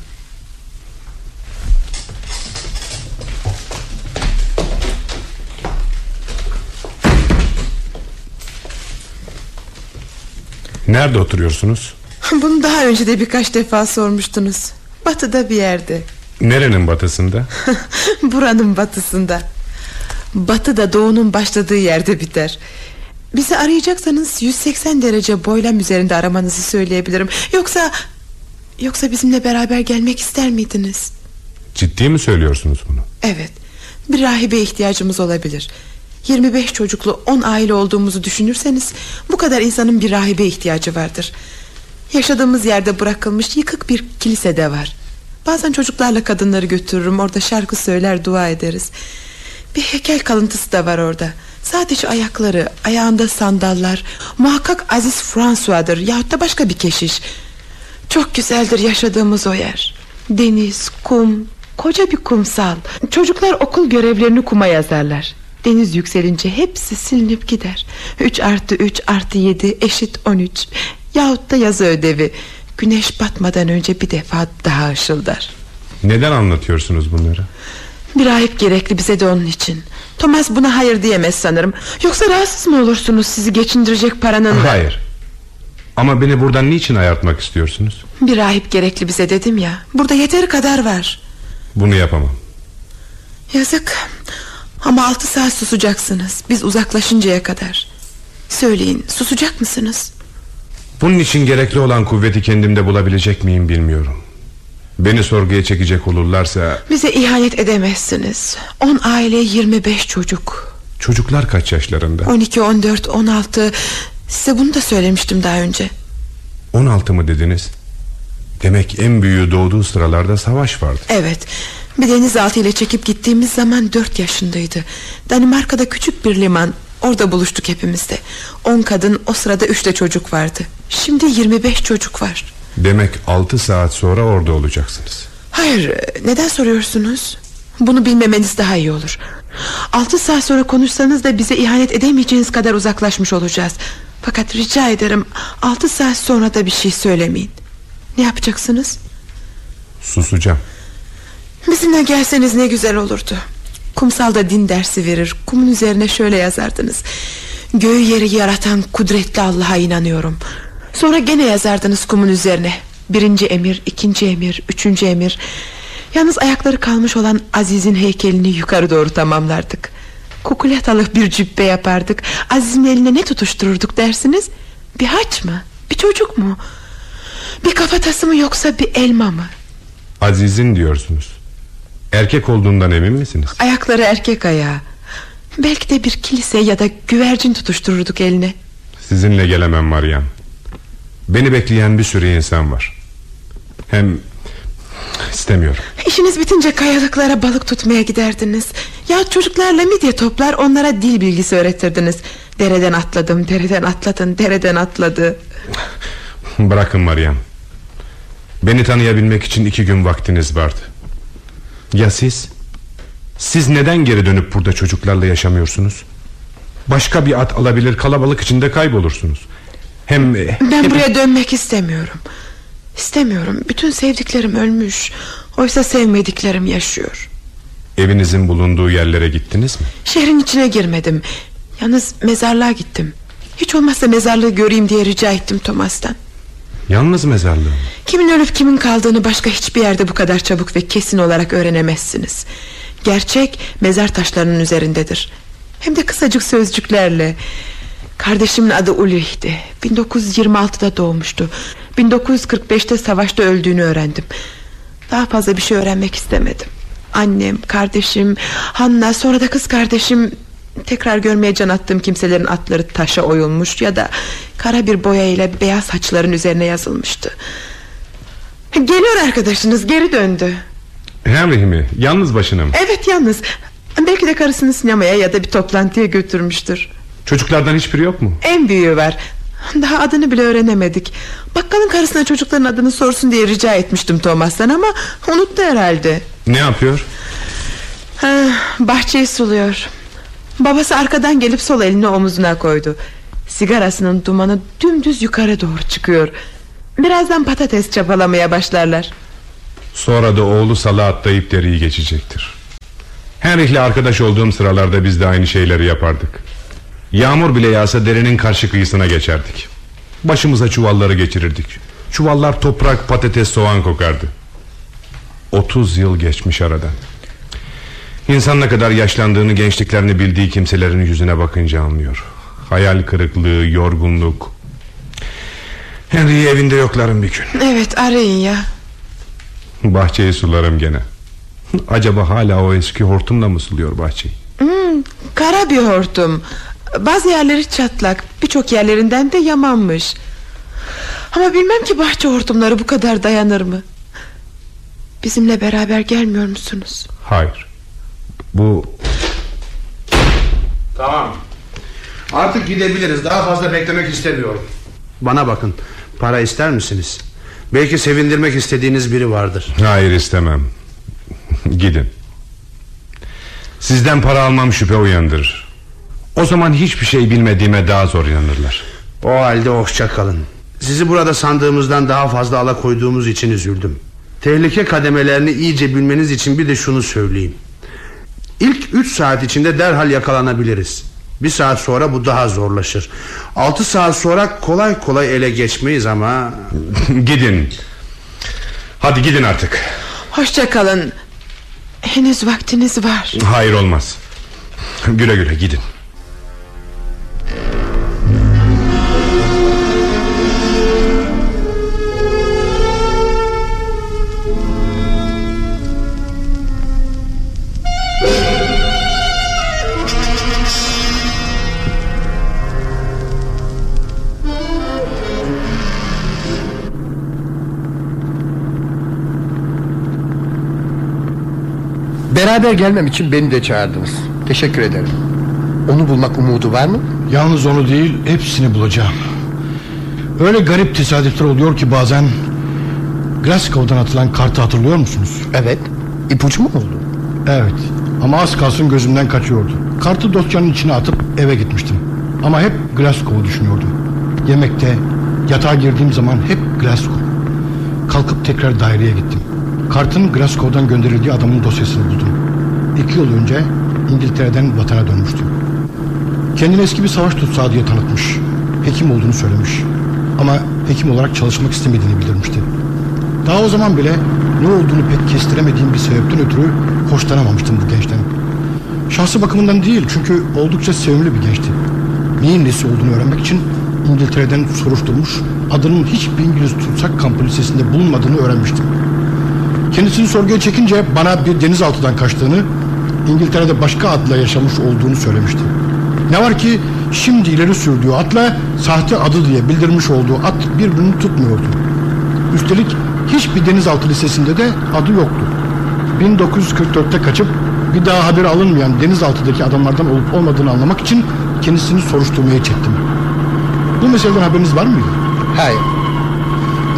Nerede oturuyorsunuz? Bunu daha önce de birkaç defa sormuştunuz Batıda bir yerde Nerenin batısında? [laughs] Buranın batısında. Batı doğunun başladığı yerde biter. Bizi arayacaksanız 180 derece boylam üzerinde aramanızı söyleyebilirim. Yoksa Yoksa bizimle beraber gelmek ister miydiniz? Ciddi mi söylüyorsunuz bunu? Evet. Bir rahibe ihtiyacımız olabilir. 25 çocuklu 10 aile olduğumuzu düşünürseniz Bu kadar insanın bir rahibe ihtiyacı vardır. Yaşadığımız yerde bırakılmış yıkık bir kilise de var Bazen çocuklarla kadınları götürürüm Orada şarkı söyler dua ederiz. Bir heykel kalıntısı da var orada. Sadece ayakları Ayağında sandallar. Muhakkak Aziz François'dır Yahut da başka bir keşiş. Çok güzeldir yaşadığımız o yer. Deniz, kum Koca bir kumsal. Çocuklar okul görevlerini kuma yazarlar. Deniz yükselince hepsi silinip gider. 3 artı 3 artı 7 eşit 13 Yahut da yazı ödevi Güneş batmadan önce bir defa daha ışıldar. Neden anlatıyorsunuz bunları? Bir rahip gerekli bize de onun için. Thomas buna hayır diyemez sanırım. Yoksa rahatsız mı olursunuz sizi geçindirecek paranın da? Hayır. Ama beni buradan niçin ayartmak istiyorsunuz? Bir rahip gerekli bize dedim ya. Burada yeteri kadar var. Bunu yapamam. Yazık. Ama altı saat susacaksınız. Biz uzaklaşıncaya kadar. Söyleyin susacak mısınız Bunun için gerekli olan kuvveti kendimde bulabilecek miyim bilmiyorum. Beni sorguya çekecek olurlarsa Bize ihanet edemezsiniz. On aile 25 çocuk. Çocuklar kaç yaşlarında? 12, 14, 16 Size bunu da söylemiştim daha önce. 16 mı dediniz? Demek en büyüğü doğduğu sıralarda savaş vardı. Evet. Bir denizaltı ile çekip gittiğimiz zaman 4 yaşındaydı. Danimarka'da küçük bir liman Orada buluştuk hepimizde. On kadın o sırada 3 de çocuk vardı. Şimdi 25 çocuk var. Demek 6 saat sonra orada olacaksınız. Hayır neden soruyorsunuz? Bunu bilmemeniz daha iyi olur. Altı saat sonra konuşsanız da bize ihanet edemeyeceğiniz kadar uzaklaşmış olacağız. Fakat rica ederim Altı saat sonra da bir şey söylemeyin. Ne yapacaksınız? Susacağım. Bizimle gelseniz ne güzel olurdu Kumsalda din dersi verir. Kumun üzerine şöyle yazardınız. Göğü yeri yaratan kudretli Allah'a inanıyorum. Sonra gene yazardınız kumun üzerine. Birinci emir, ikinci emir, üçüncü emir. Yalnız ayakları kalmış olan Aziz'in heykelini yukarı doğru tamamlardık. Kukuletalık bir cübbe yapardık. Aziz'in eline ne tutuştururduk dersiniz? Bir haç mı? Bir çocuk mu? Bir kafatası mı yoksa bir elma mı? Aziz'in diyorsunuz Erkek olduğundan emin misiniz? Ayakları erkek ayağı. Belki de bir kilise ya da güvercin tutuştururduk eline. Sizinle gelemem Meryem Beni bekleyen bir sürü insan var. Hem istemiyorum. İşiniz bitince kayalıklara balık tutmaya giderdiniz. Ya çocuklarla midye toplar onlara dil bilgisi öğretirdiniz. Dereden atladım dereden atladın dereden atladı. Bırakın Meryem Beni tanıyabilmek için iki gün vaktiniz vardı Ya siz? Siz neden geri dönüp burada çocuklarla yaşamıyorsunuz? Başka bir at alabilir kalabalık içinde kaybolursunuz. Hem Ben hem... buraya dönmek istemiyorum. İstemiyorum. Bütün sevdiklerim ölmüş. Oysa sevmediklerim yaşıyor. Evinizin bulunduğu yerlere gittiniz mi? Şehrin içine girmedim. Yalnız mezarlığa gittim. Hiç olmazsa mezarlığı göreyim diye rica ettim Thomas'tan Yalnız mezarlığı Kimin ölüp kimin kaldığını başka hiçbir yerde bu kadar çabuk ve kesin olarak öğrenemezsiniz. Gerçek mezar taşlarının üzerindedir. Hem de kısacık sözcüklerle. Kardeşimin adı Ulrich'ti. 1926'da doğmuştu. 1945'te savaşta öldüğünü öğrendim. Daha fazla bir şey öğrenmek istemedim. Annem, kardeşim, Hanna sonra da kız kardeşim Tekrar görmeye can attığım kimselerin atları taşa oyulmuş Ya da kara bir boya ile beyaz haçların üzerine yazılmıştı. Geliyor arkadaşınız geri döndü. Henry mi yalnız başına mı Evet yalnız. Belki de karısını sinemaya ya da bir toplantıya götürmüştür. Çocuklardan hiçbiri yok mu? En büyüğü var. Daha adını bile öğrenemedik. Bakkalın karısına çocukların adını sorsun diye rica etmiştim Thomas'tan ama unuttu herhalde. Ne yapıyor? Ha, Bahçeyi suluyor Babası arkadan gelip sol elini omuzuna koydu. Sigarasının dumanı dümdüz yukarı doğru çıkıyor. Birazdan patates çapalamaya başlarlar. Sonra da oğlu sala atlayıp deriyi geçecektir. Henry'le arkadaş olduğum sıralarda biz de aynı şeyleri yapardık. Yağmur bile yağsa derinin karşı kıyısına geçerdik. Başımıza çuvalları geçirirdik. Çuvallar toprak patates soğan kokardı. 30 yıl geçmiş aradan İnsan ne kadar yaşlandığını gençliklerini bildiği kimselerin yüzüne bakınca anlıyor. Hayal kırıklığı, yorgunluk. Henry'i evinde yoklarım bir gün. Evet arayın ya. Bahçeyi sularım gene. [laughs] Acaba hala o eski hortumla mı suluyor bahçeyi? Hmm, Kara bir hortum. Bazı yerleri çatlak Birçok yerlerinden de yamanmış. Ama bilmem ki bahçe hortumları bu kadar dayanır mı? Bizimle beraber gelmiyor musunuz? Hayır Bu Tamam. Artık gidebiliriz. Daha fazla beklemek istemiyorum. Bana bakın. Para ister misiniz? Belki sevindirmek istediğiniz biri vardır. Hayır istemem. [laughs] Gidin. Sizden para almam şüphe uyandırır. O zaman hiçbir şey bilmediğime daha zor inanırlar. O halde hoşça kalın. Sizi burada sandığımızdan daha fazla alakoyduğumuz için üzüldüm. Tehlike kademelerini iyice bilmeniz için bir de şunu söyleyeyim İlk üç saat içinde derhal yakalanabiliriz Bir saat sonra bu daha zorlaşır. Altı saat sonra kolay kolay ele geçmeyiz ama... [laughs] gidin. Hadi gidin artık. Hoşça kalın. Henüz vaktiniz var. Hayır olmaz. Güle güle gidin. Beraber gelmem için beni de çağırdınız. Teşekkür ederim. Onu bulmak umudu var mı? Yalnız onu değil hepsini bulacağım. Öyle garip tesadüfler oluyor ki bazen Glasgow'dan atılan kartı hatırlıyor musunuz? Evet. İpucu mu oldu? Evet. Ama az kalsın gözümden kaçıyordu. Kartı dosyanın içine atıp eve gitmiştim. Ama hep Glasgow'u düşünüyordum. Yemekte, yatağa girdiğim zaman hep Glasgow. Kalkıp tekrar daireye gittim. Kartın Glasgow'dan gönderildiği adamın dosyasını buldum. İki yıl önce İngiltere'den vatana dönmüştüm. Kendini eski bir savaş tutsağı diye tanıtmış. Hekim olduğunu söylemiş. Ama hekim olarak çalışmak istemediğini bildirmişti. Daha o zaman bile ne olduğunu pek kestiremediğim bir sebepten ötürü hoşlanamamıştım bu gençten. Şahsı bakımından değil çünkü oldukça sevimli bir gençti. Neyin nesi olduğunu öğrenmek için İngiltere'den soruşturmuş, adının hiçbir İngiliz tutsak kampı lisesinde bulunmadığını öğrenmiştim. Kendisini sorguya çekince bana bir denizaltıdan kaçtığını, İngiltere'de başka adla yaşamış olduğunu söylemişti. Ne var ki şimdi ileri sürdüğü atla sahte adı diye bildirmiş olduğu at birbirini tutmuyordu. Üstelik hiçbir denizaltı lisesinde de adı yoktu. 1944'te kaçıp bir daha haber alınmayan denizaltıdaki adamlardan olup olmadığını anlamak için kendisini soruşturmaya çektim. Bu meseleden haberiniz var mıydı? Hayır.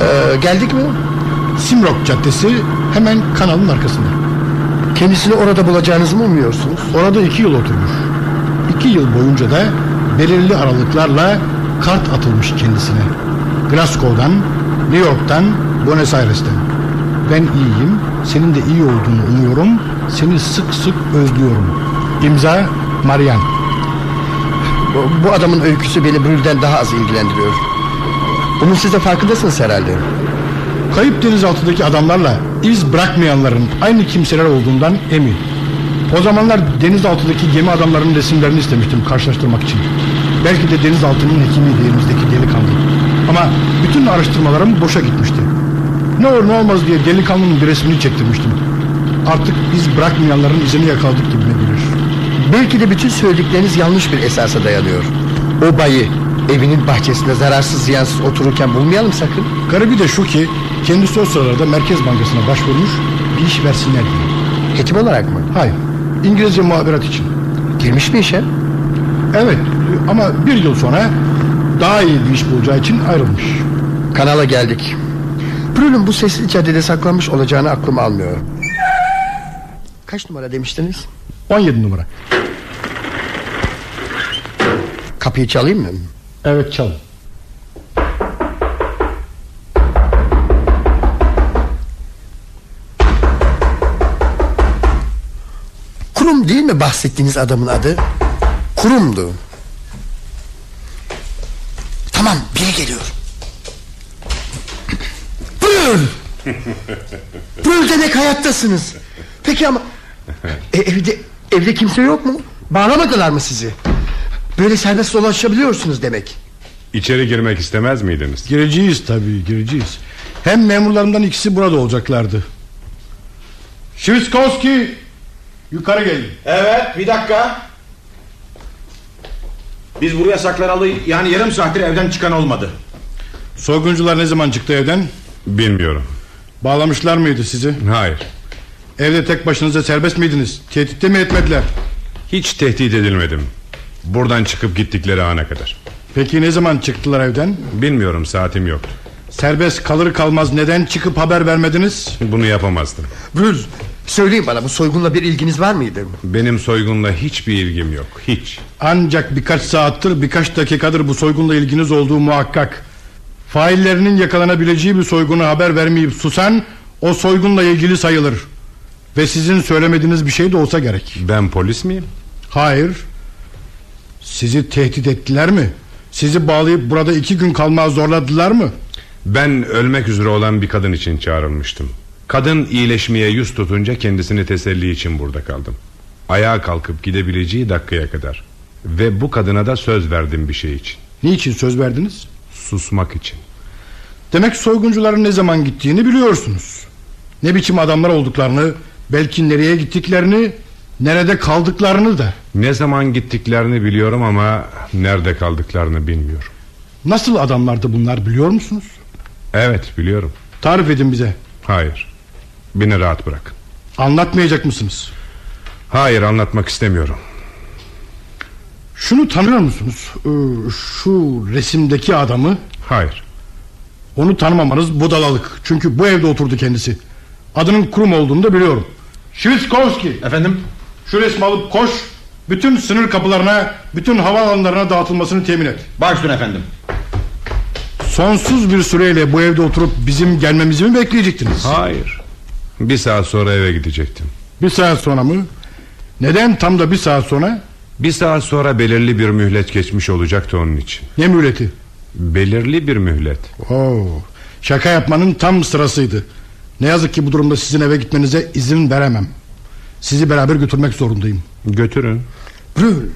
Ee, geldik mi? Simrok Caddesi hemen kanalın arkasında. Kendisini orada bulacağınızı mı umuyorsunuz? Orada iki yıl oturmuş. İki yıl boyunca da belirli aralıklarla kart atılmış kendisine. Glasgow'dan, New York'tan, Buenos Aires'ten. Ben iyiyim, senin de iyi olduğunu umuyorum, seni sık sık özlüyorum. İmza Marian. Bu, bu adamın öyküsü beni Brül'den daha az ilgilendiriyor. Bunun siz de farkındasınız herhalde. Kayıp denizaltıdaki adamlarla iz bırakmayanların aynı kimseler olduğundan emin. O zamanlar denizaltıdaki gemi adamlarının resimlerini istemiştim karşılaştırmak için. Belki de denizaltının hekimiydi elimizdeki delikanlı. Ama bütün araştırmalarım boşa gitmişti. Ne olur ne olmaz diye delikanlının bir resmini çektirmiştim. Artık iz bırakmayanların izini yakaladık gibi bilir. Belki de bütün söyledikleriniz yanlış bir esasa dayanıyor. O bayı evinin bahçesinde zararsız ziyansız otururken bulmayalım sakın. Garibi de şu ki kendisi o sıralarda Merkez Bankası'na başvurmuş bir iş versinler diye. Hekim olarak mı? Hayır. İngilizce muhaberat için. Girmiş mi işe? Evet ama bir yıl sonra daha iyi bir iş bulacağı için ayrılmış. Kanala geldik. Brül'ün bu sesli caddede saklanmış olacağını aklım almıyor. Kaç numara demiştiniz? 17 numara. Kapıyı çalayım mı? Evet çal. Mi bahsettiğiniz adamın adı? Kurumdu. Tamam biri geliyor. Brül! Brül [laughs] demek hayattasınız. Peki ama e, evde evde kimse yok mu? Bağlamadılar mı sizi? Böyle serbest dolaşabiliyorsunuz demek. İçeri girmek istemez miydiniz? Gireceğiz tabii gireceğiz. Hem memurlarımdan ikisi burada olacaklardı. Şivitskowski yukarı gelin. Evet bir dakika. Biz buraya saklanalı yani yarım saattir evden çıkan olmadı. Soyguncular ne zaman çıktı evden? Bilmiyorum. Bağlamışlar mıydı sizi? Hayır. Evde tek başınıza serbest miydiniz? Tehditte mi etmediler? Hiç tehdit edilmedim. Buradan çıkıp gittikleri ana kadar. Peki ne zaman çıktılar evden? Bilmiyorum saatim yoktu. Serbest kalır kalmaz neden çıkıp haber vermediniz? Bunu yapamazdım. Brül söyleyin bana bu soygunla bir ilginiz var mıydı? Benim soygunla hiçbir ilgim yok. Hiç. Ancak birkaç saattir birkaç dakikadır bu soygunla ilginiz olduğu muhakkak. Faillerinin yakalanabileceği bir soygunu haber vermeyip susan o soygunla ilgili sayılır. Ve sizin söylemediğiniz bir şey de olsa gerek. Ben polis miyim? Hayır. Sizi tehdit ettiler mi? Sizi bağlayıp burada iki gün kalmaya zorladılar mı? Ben ölmek üzere olan bir kadın için çağrılmıştım. Kadın iyileşmeye yüz tutunca kendisini teselli için burada kaldım. Ayağa kalkıp gidebileceği dakikaya kadar. Ve bu kadına da söz verdim bir şey için. Niçin söz verdiniz? Susmak için. Demek soyguncuların ne zaman gittiğini biliyorsunuz. Ne biçim adamlar olduklarını, belki nereye gittiklerini, nerede kaldıklarını da. Ne zaman gittiklerini biliyorum ama nerede kaldıklarını bilmiyorum. Nasıl adamlardı bunlar biliyor musunuz? Evet biliyorum. Tarif edin bize. Hayır. Beni rahat bırak. Anlatmayacak mısınız? Hayır anlatmak istemiyorum. Şunu tanıyor musunuz? Ee, şu resimdeki adamı. Hayır. Onu tanımamanız budalalık. Çünkü bu evde oturdu kendisi. Adının Kurum olduğunu da biliyorum. Şivitskovski. Efendim? Şu resmi alıp koş. Bütün sınır kapılarına, bütün havaalanlarına dağıtılmasını temin et. Başüstüne efendim. Sonsuz bir süreyle bu evde oturup bizim gelmemizi mi bekleyecektiniz? Hayır. Bir saat sonra eve gidecektim. Bir saat sonra mı? Neden tam da bir saat sonra? Bir saat sonra belirli bir mühlet geçmiş olacaktı onun için. Ne mühleti? Belirli bir mühlet. Oo, şaka yapmanın tam sırasıydı. Ne yazık ki bu durumda sizin eve gitmenize izin veremem. Sizi beraber götürmek zorundayım. Götürün. Brül,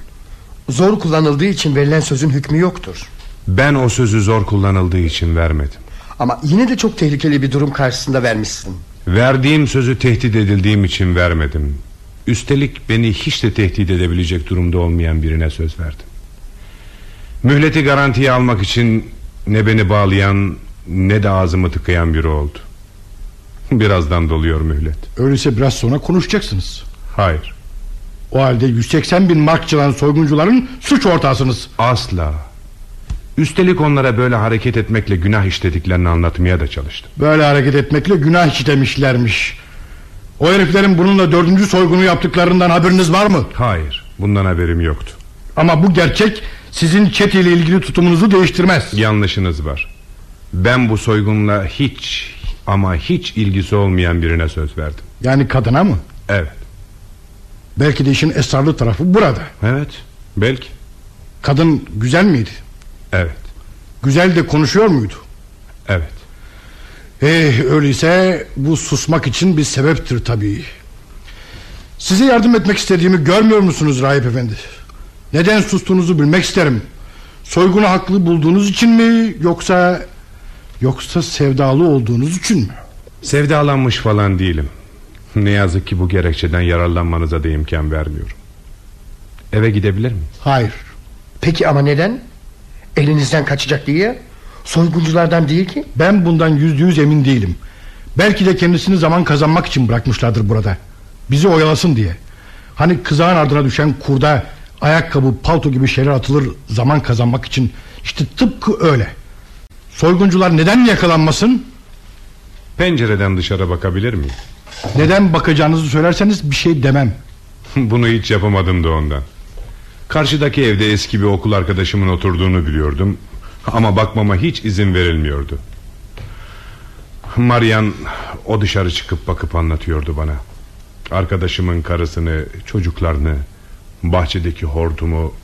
zor kullanıldığı için verilen sözün hükmü yoktur. Ben o sözü zor kullanıldığı için vermedim. Ama yine de çok tehlikeli bir durum karşısında vermişsin. Verdiğim sözü tehdit edildiğim için vermedim. Üstelik beni hiç de tehdit edebilecek durumda olmayan birine söz verdim. Mühleti garantiye almak için ne beni bağlayan ne de ağzımı tıkayan biri oldu. [laughs] Birazdan doluyor mühlet. Öyleyse biraz sonra konuşacaksınız. Hayır. O halde 180 bin mark çalan soyguncuların suç ortağısınız. Asla. Üstelik onlara böyle hareket etmekle günah işlediklerini anlatmaya da çalıştım. Böyle hareket etmekle günah işlemişlermiş. O heriflerin bununla dördüncü soygunu yaptıklarından haberiniz var mı? Hayır. Bundan haberim yoktu. Ama bu gerçek sizin çete ile ilgili tutumunuzu değiştirmez. Yanlışınız var. Ben bu soygunla hiç ama hiç ilgisi olmayan birine söz verdim. Yani kadına mı? Evet. Belki de işin esrarlı tarafı burada. Evet. Belki. Kadın güzel miydi? Evet. Güzel de konuşuyor muydu? Evet. Eh, öyleyse bu susmak için bir sebeptir tabii. Size yardım etmek istediğimi görmüyor musunuz Rahip Efendi? Neden sustuğunuzu bilmek isterim. Soygunu haklı bulduğunuz için mi yoksa yoksa sevdalı olduğunuz için mi? Sevdalanmış falan değilim. Ne yazık ki bu gerekçeden yararlanmanıza da imkan vermiyorum. Eve gidebilir miyim? Hayır. Peki ama neden? Elinizden kaçacak diye? Soygunculardan değil ki? Ben bundan yüzde yüz emin değilim. Belki de kendisini zaman kazanmak için bırakmışlardır burada. Bizi oyalasın diye. Hani kızağın ardına düşen kurda ayakkabı, palto gibi şeyler atılır zaman kazanmak için. İşte tıpkı öyle. Soyguncular neden yakalanmasın? Pencereden dışarı bakabilir miyim? Neden bakacağınızı söylerseniz bir şey demem. [laughs] Bunu hiç yapamadım da ondan. Karşıdaki evde eski bir okul arkadaşımın oturduğunu biliyordum. Ama bakmama hiç izin verilmiyordu. Marian o dışarı çıkıp bakıp anlatıyordu bana. Arkadaşımın karısını, çocuklarını, bahçedeki hortumu.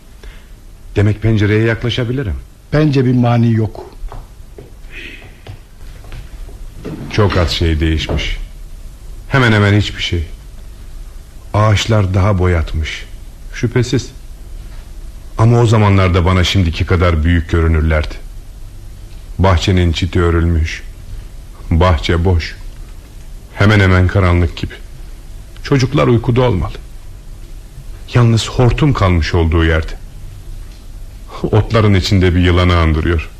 Demek pencereye yaklaşabilirim. Bence bir mani yok. Çok az şey değişmiş. Hemen hemen hiçbir şey. Ağaçlar daha boyatmış. Şüphesiz. Ama o zamanlarda bana şimdiki kadar büyük görünürlerdi. Bahçenin çiti örülmüş. Bahçe boş. Hemen hemen karanlık gibi. Çocuklar uykuda olmalı. Yalnız hortum kalmış olduğu yerde. Otların içinde bir yılanı andırıyor.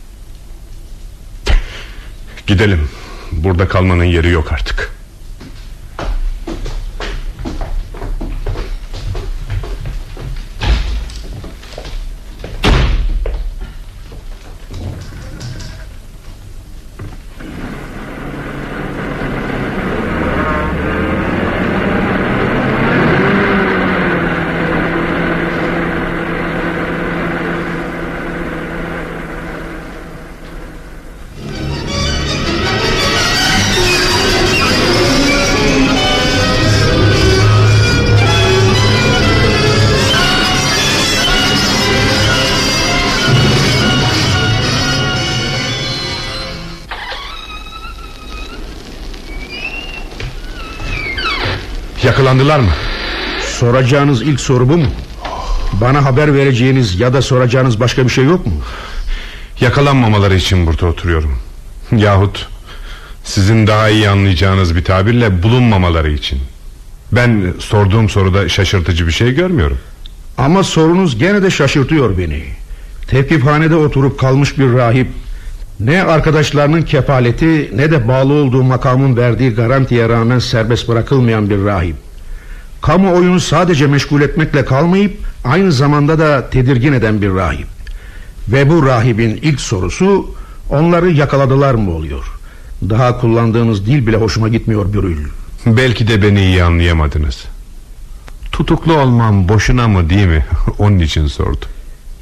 Gidelim. Burada kalmanın yeri yok artık. Yakalandılar mı? Soracağınız ilk soru bu mu? Bana haber vereceğiniz ya da soracağınız başka bir şey yok mu? Yakalanmamaları için burada oturuyorum. Yahut sizin daha iyi anlayacağınız bir tabirle bulunmamaları için. Ben sorduğum soruda şaşırtıcı bir şey görmüyorum. Ama sorunuz gene de şaşırtıyor beni. Tevkifhanede oturup kalmış bir rahip ne arkadaşlarının kefaleti ne de bağlı olduğu makamın verdiği garantiye rağmen serbest bırakılmayan bir rahip. Kamuoyunu sadece meşgul etmekle kalmayıp aynı zamanda da tedirgin eden bir rahip. Ve bu rahibin ilk sorusu onları yakaladılar mı oluyor. Daha kullandığınız dil bile hoşuma gitmiyor Bürül. Belki de beni iyi anlayamadınız. Tutuklu olmam boşuna mı değil mi? [laughs] Onun için sordum.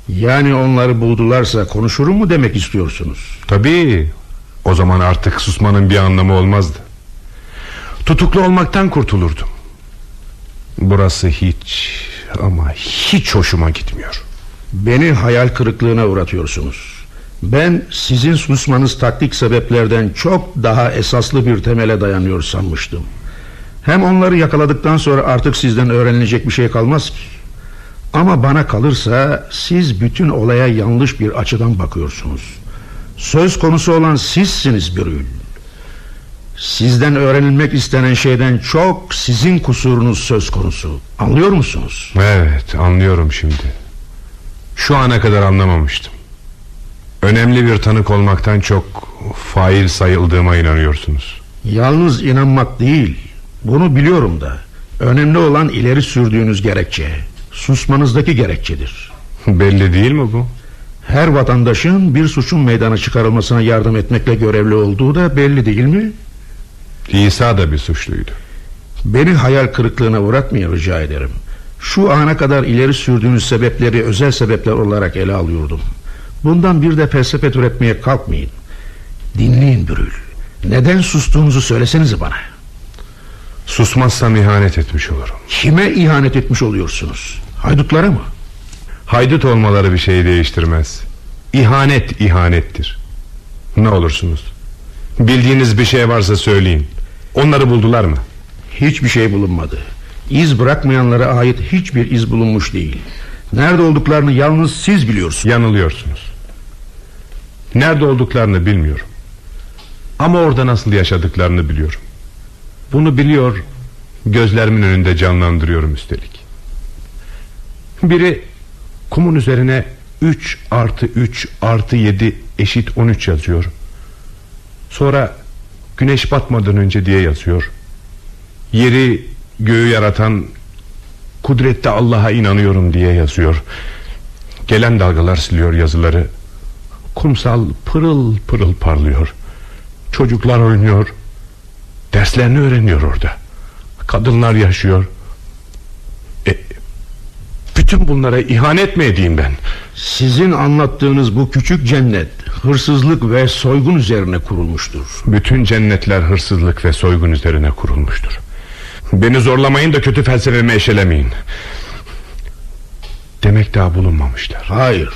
Yani onları buldularsa konuşurum mu demek istiyorsunuz? Tabii. O zaman artık susmanın bir anlamı olmazdı. Tutuklu olmaktan kurtulurdum. Burası hiç ama hiç hoşuma gitmiyor. Beni hayal kırıklığına uğratıyorsunuz. Ben sizin susmanız taktik sebeplerden çok daha esaslı bir temele dayanıyor sanmıştım. Hem onları yakaladıktan sonra artık sizden öğrenilecek bir şey kalmaz ki. Ama bana kalırsa siz bütün olaya yanlış bir açıdan bakıyorsunuz. Söz konusu olan sizsiniz Bürül. Sizden öğrenilmek istenen şeyden çok sizin kusurunuz söz konusu. Anlıyor musunuz? Evet anlıyorum şimdi. Şu ana kadar anlamamıştım. Önemli bir tanık olmaktan çok fail sayıldığıma inanıyorsunuz. Yalnız inanmak değil. Bunu biliyorum da. Önemli olan ileri sürdüğünüz gerekçe. Susmanızdaki gerekçedir. [laughs] Belli değil mi bu? Her vatandaşın bir suçun meydana çıkarılmasına yardım etmekle görevli olduğu da belli değil mi? İsa da bir suçluydu. Beni hayal kırıklığına uğratmayın rica ederim. Şu ana kadar ileri sürdüğünüz sebepleri özel sebepler olarak ele alıyordum. Bundan bir de felsefe türetmeye kalkmayın. Dinleyin Bürül. Neden sustuğunuzu söylesenize bana. Susmazsam ihanet etmiş olurum. Kime ihanet etmiş oluyorsunuz? Haydutlara mı? Haydut olmaları bir şey değiştirmez. İhanet ihanettir. Ne olursunuz? Bildiğiniz bir şey varsa söyleyin. Onları buldular mı? Hiçbir şey bulunmadı. İz bırakmayanlara ait hiçbir iz bulunmuş değil. Nerede olduklarını yalnız siz biliyorsunuz. Yanılıyorsunuz. Nerede olduklarını bilmiyorum. Ama orada nasıl yaşadıklarını biliyorum. Bunu biliyor, gözlerimin önünde canlandırıyorum üstelik. Biri kumun üzerine 3 artı 3 artı 7 eşit 13 yazıyor. Sonra güneş batmadan önce diye yazıyor. Yeri göğü yaratan kudrette Allah'a inanıyorum diye yazıyor. Gelen dalgalar siliyor yazıları. Kumsal pırıl pırıl parlıyor. Çocuklar oynuyor. Derslerini öğreniyor orada. Kadınlar yaşıyor. Bütün bunlara ihanet mi edeyim ben? Sizin anlattığınız bu küçük cennet hırsızlık ve soygun üzerine kurulmuştur. Bütün cennetler hırsızlık ve soygun üzerine kurulmuştur. Beni zorlamayın da kötü felsefemi eşelemeyin. Demek daha bulunmamışlar. Hayır.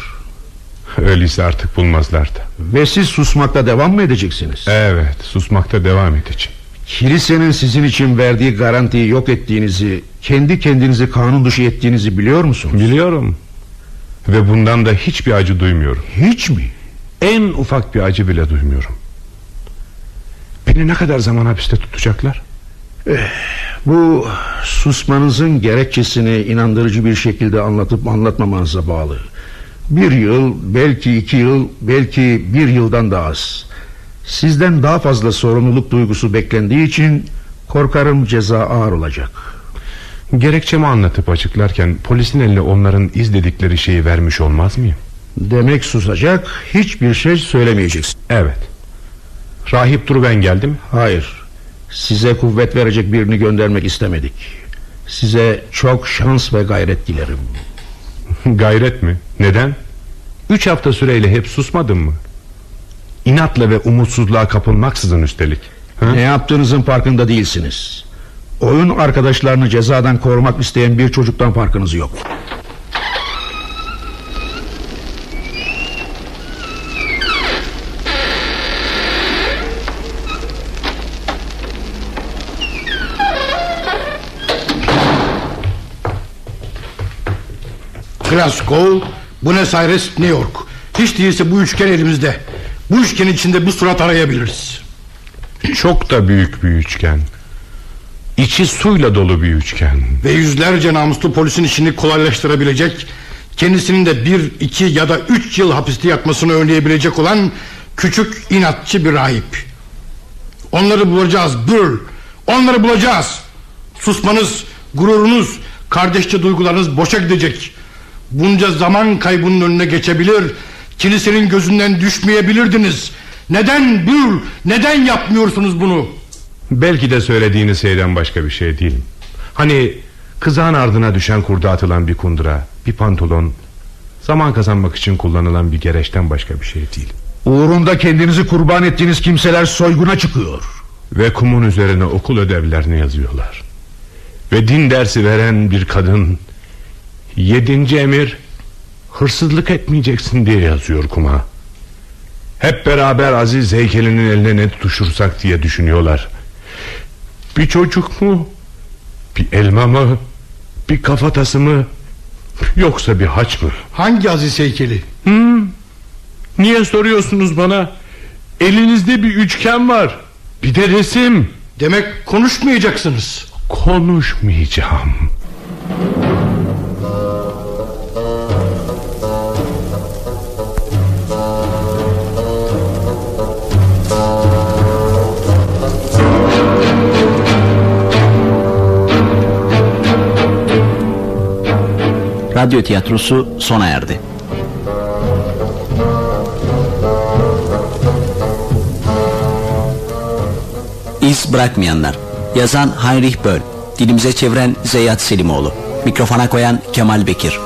Öyleyse artık bulmazlardı. Ve siz susmakta devam mı edeceksiniz? Evet susmakta devam edeceğim. Kilisenin sizin için verdiği garantiyi yok ettiğinizi Kendi kendinizi kanun dışı ettiğinizi biliyor musunuz? Biliyorum Ve bundan da hiçbir acı duymuyorum Hiç mi? En ufak bir acı bile duymuyorum Beni ne kadar zaman hapiste tutacaklar? Eh, bu susmanızın gerekçesini inandırıcı bir şekilde anlatıp anlatmamanıza bağlı. Bir yıl, belki iki yıl, belki bir yıldan daha az. Sizden daha fazla sorumluluk duygusu beklendiği için korkarım ceza ağır olacak. Gerekçemi anlatıp açıklarken polisin eline onların izledikleri şeyi vermiş olmaz mıyım? Demek susacak, hiçbir şey söylemeyeceksin. Evet. Rahip Druven geldi mi? Hayır. Size kuvvet verecek birini göndermek istemedik. Size çok şans ve gayret dilerim. [laughs] gayret mi? Neden? Üç hafta süreyle hep susmadın mı? İnatla ve umutsuzluğa kapılmaksızın üstelik. Ha? Ne yaptığınızın farkında değilsiniz. Oyun arkadaşlarını cezadan korumak isteyen bir çocuktan farkınız yok. Glasgow, Buenos Aires, New York. Hiç değilse bu üçgen elimizde. Bu üçgen içinde bu surat arayabiliriz. Çok da büyük bir üçgen. İçi suyla dolu bir üçgen. Ve yüzlerce namuslu polisin işini kolaylaştırabilecek... ...kendisinin de bir, iki ya da üç yıl hapiste yatmasını önleyebilecek olan... ...küçük inatçı bir rahip. Onları bulacağız Bül. Onları bulacağız. Susmanız, gururunuz, kardeşçe duygularınız boşa gidecek. Bunca zaman kaybının önüne geçebilir... ...kilisenin gözünden düşmeyebilirdiniz. Neden Bül? Neden yapmıyorsunuz bunu? Belki de söylediğiniz şeyden başka bir şey değil. Hani kızağın ardına düşen kurda atılan bir kundura, bir pantolon... ...zaman kazanmak için kullanılan bir gereçten başka bir şey değil. Uğrunda kendinizi kurban ettiğiniz kimseler soyguna çıkıyor. Ve kumun üzerine okul ödevlerini yazıyorlar. Ve din dersi veren bir kadın... ...yedinci emir... ...hırsızlık etmeyeceksin diye yazıyor kuma. Hep beraber Aziz heykelinin eline ne tutuşursak diye düşünüyorlar. Bir çocuk mu? Bir elma mı? Bir kafatası mı? Yoksa bir haç mı? Hangi Aziz heykeli? Hmm. Niye soruyorsunuz bana? Elinizde bir üçgen var. Bir de resim. Demek konuşmayacaksınız. Konuşmayacağım. Radyo tiyatrosu sona erdi. İz bırakmayanlar. Yazan Heinrich Böll. Dilimize çeviren Zeyyat Selimoğlu. Mikrofona koyan Kemal Bekir.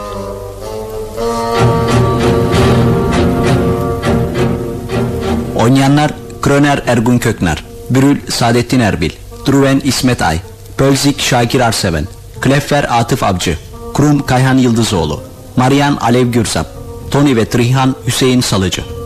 Oynayanlar Kröner Ergun Köknar, Bürül Saadettin Erbil, Druven İsmet Ay, Pölzik Şakir Arseven, Kleffer Atıf Avcı, Krum Kayhan Yıldızoğlu, Marian Alev Gürsap, Tony ve Trihan Hüseyin Salıcı.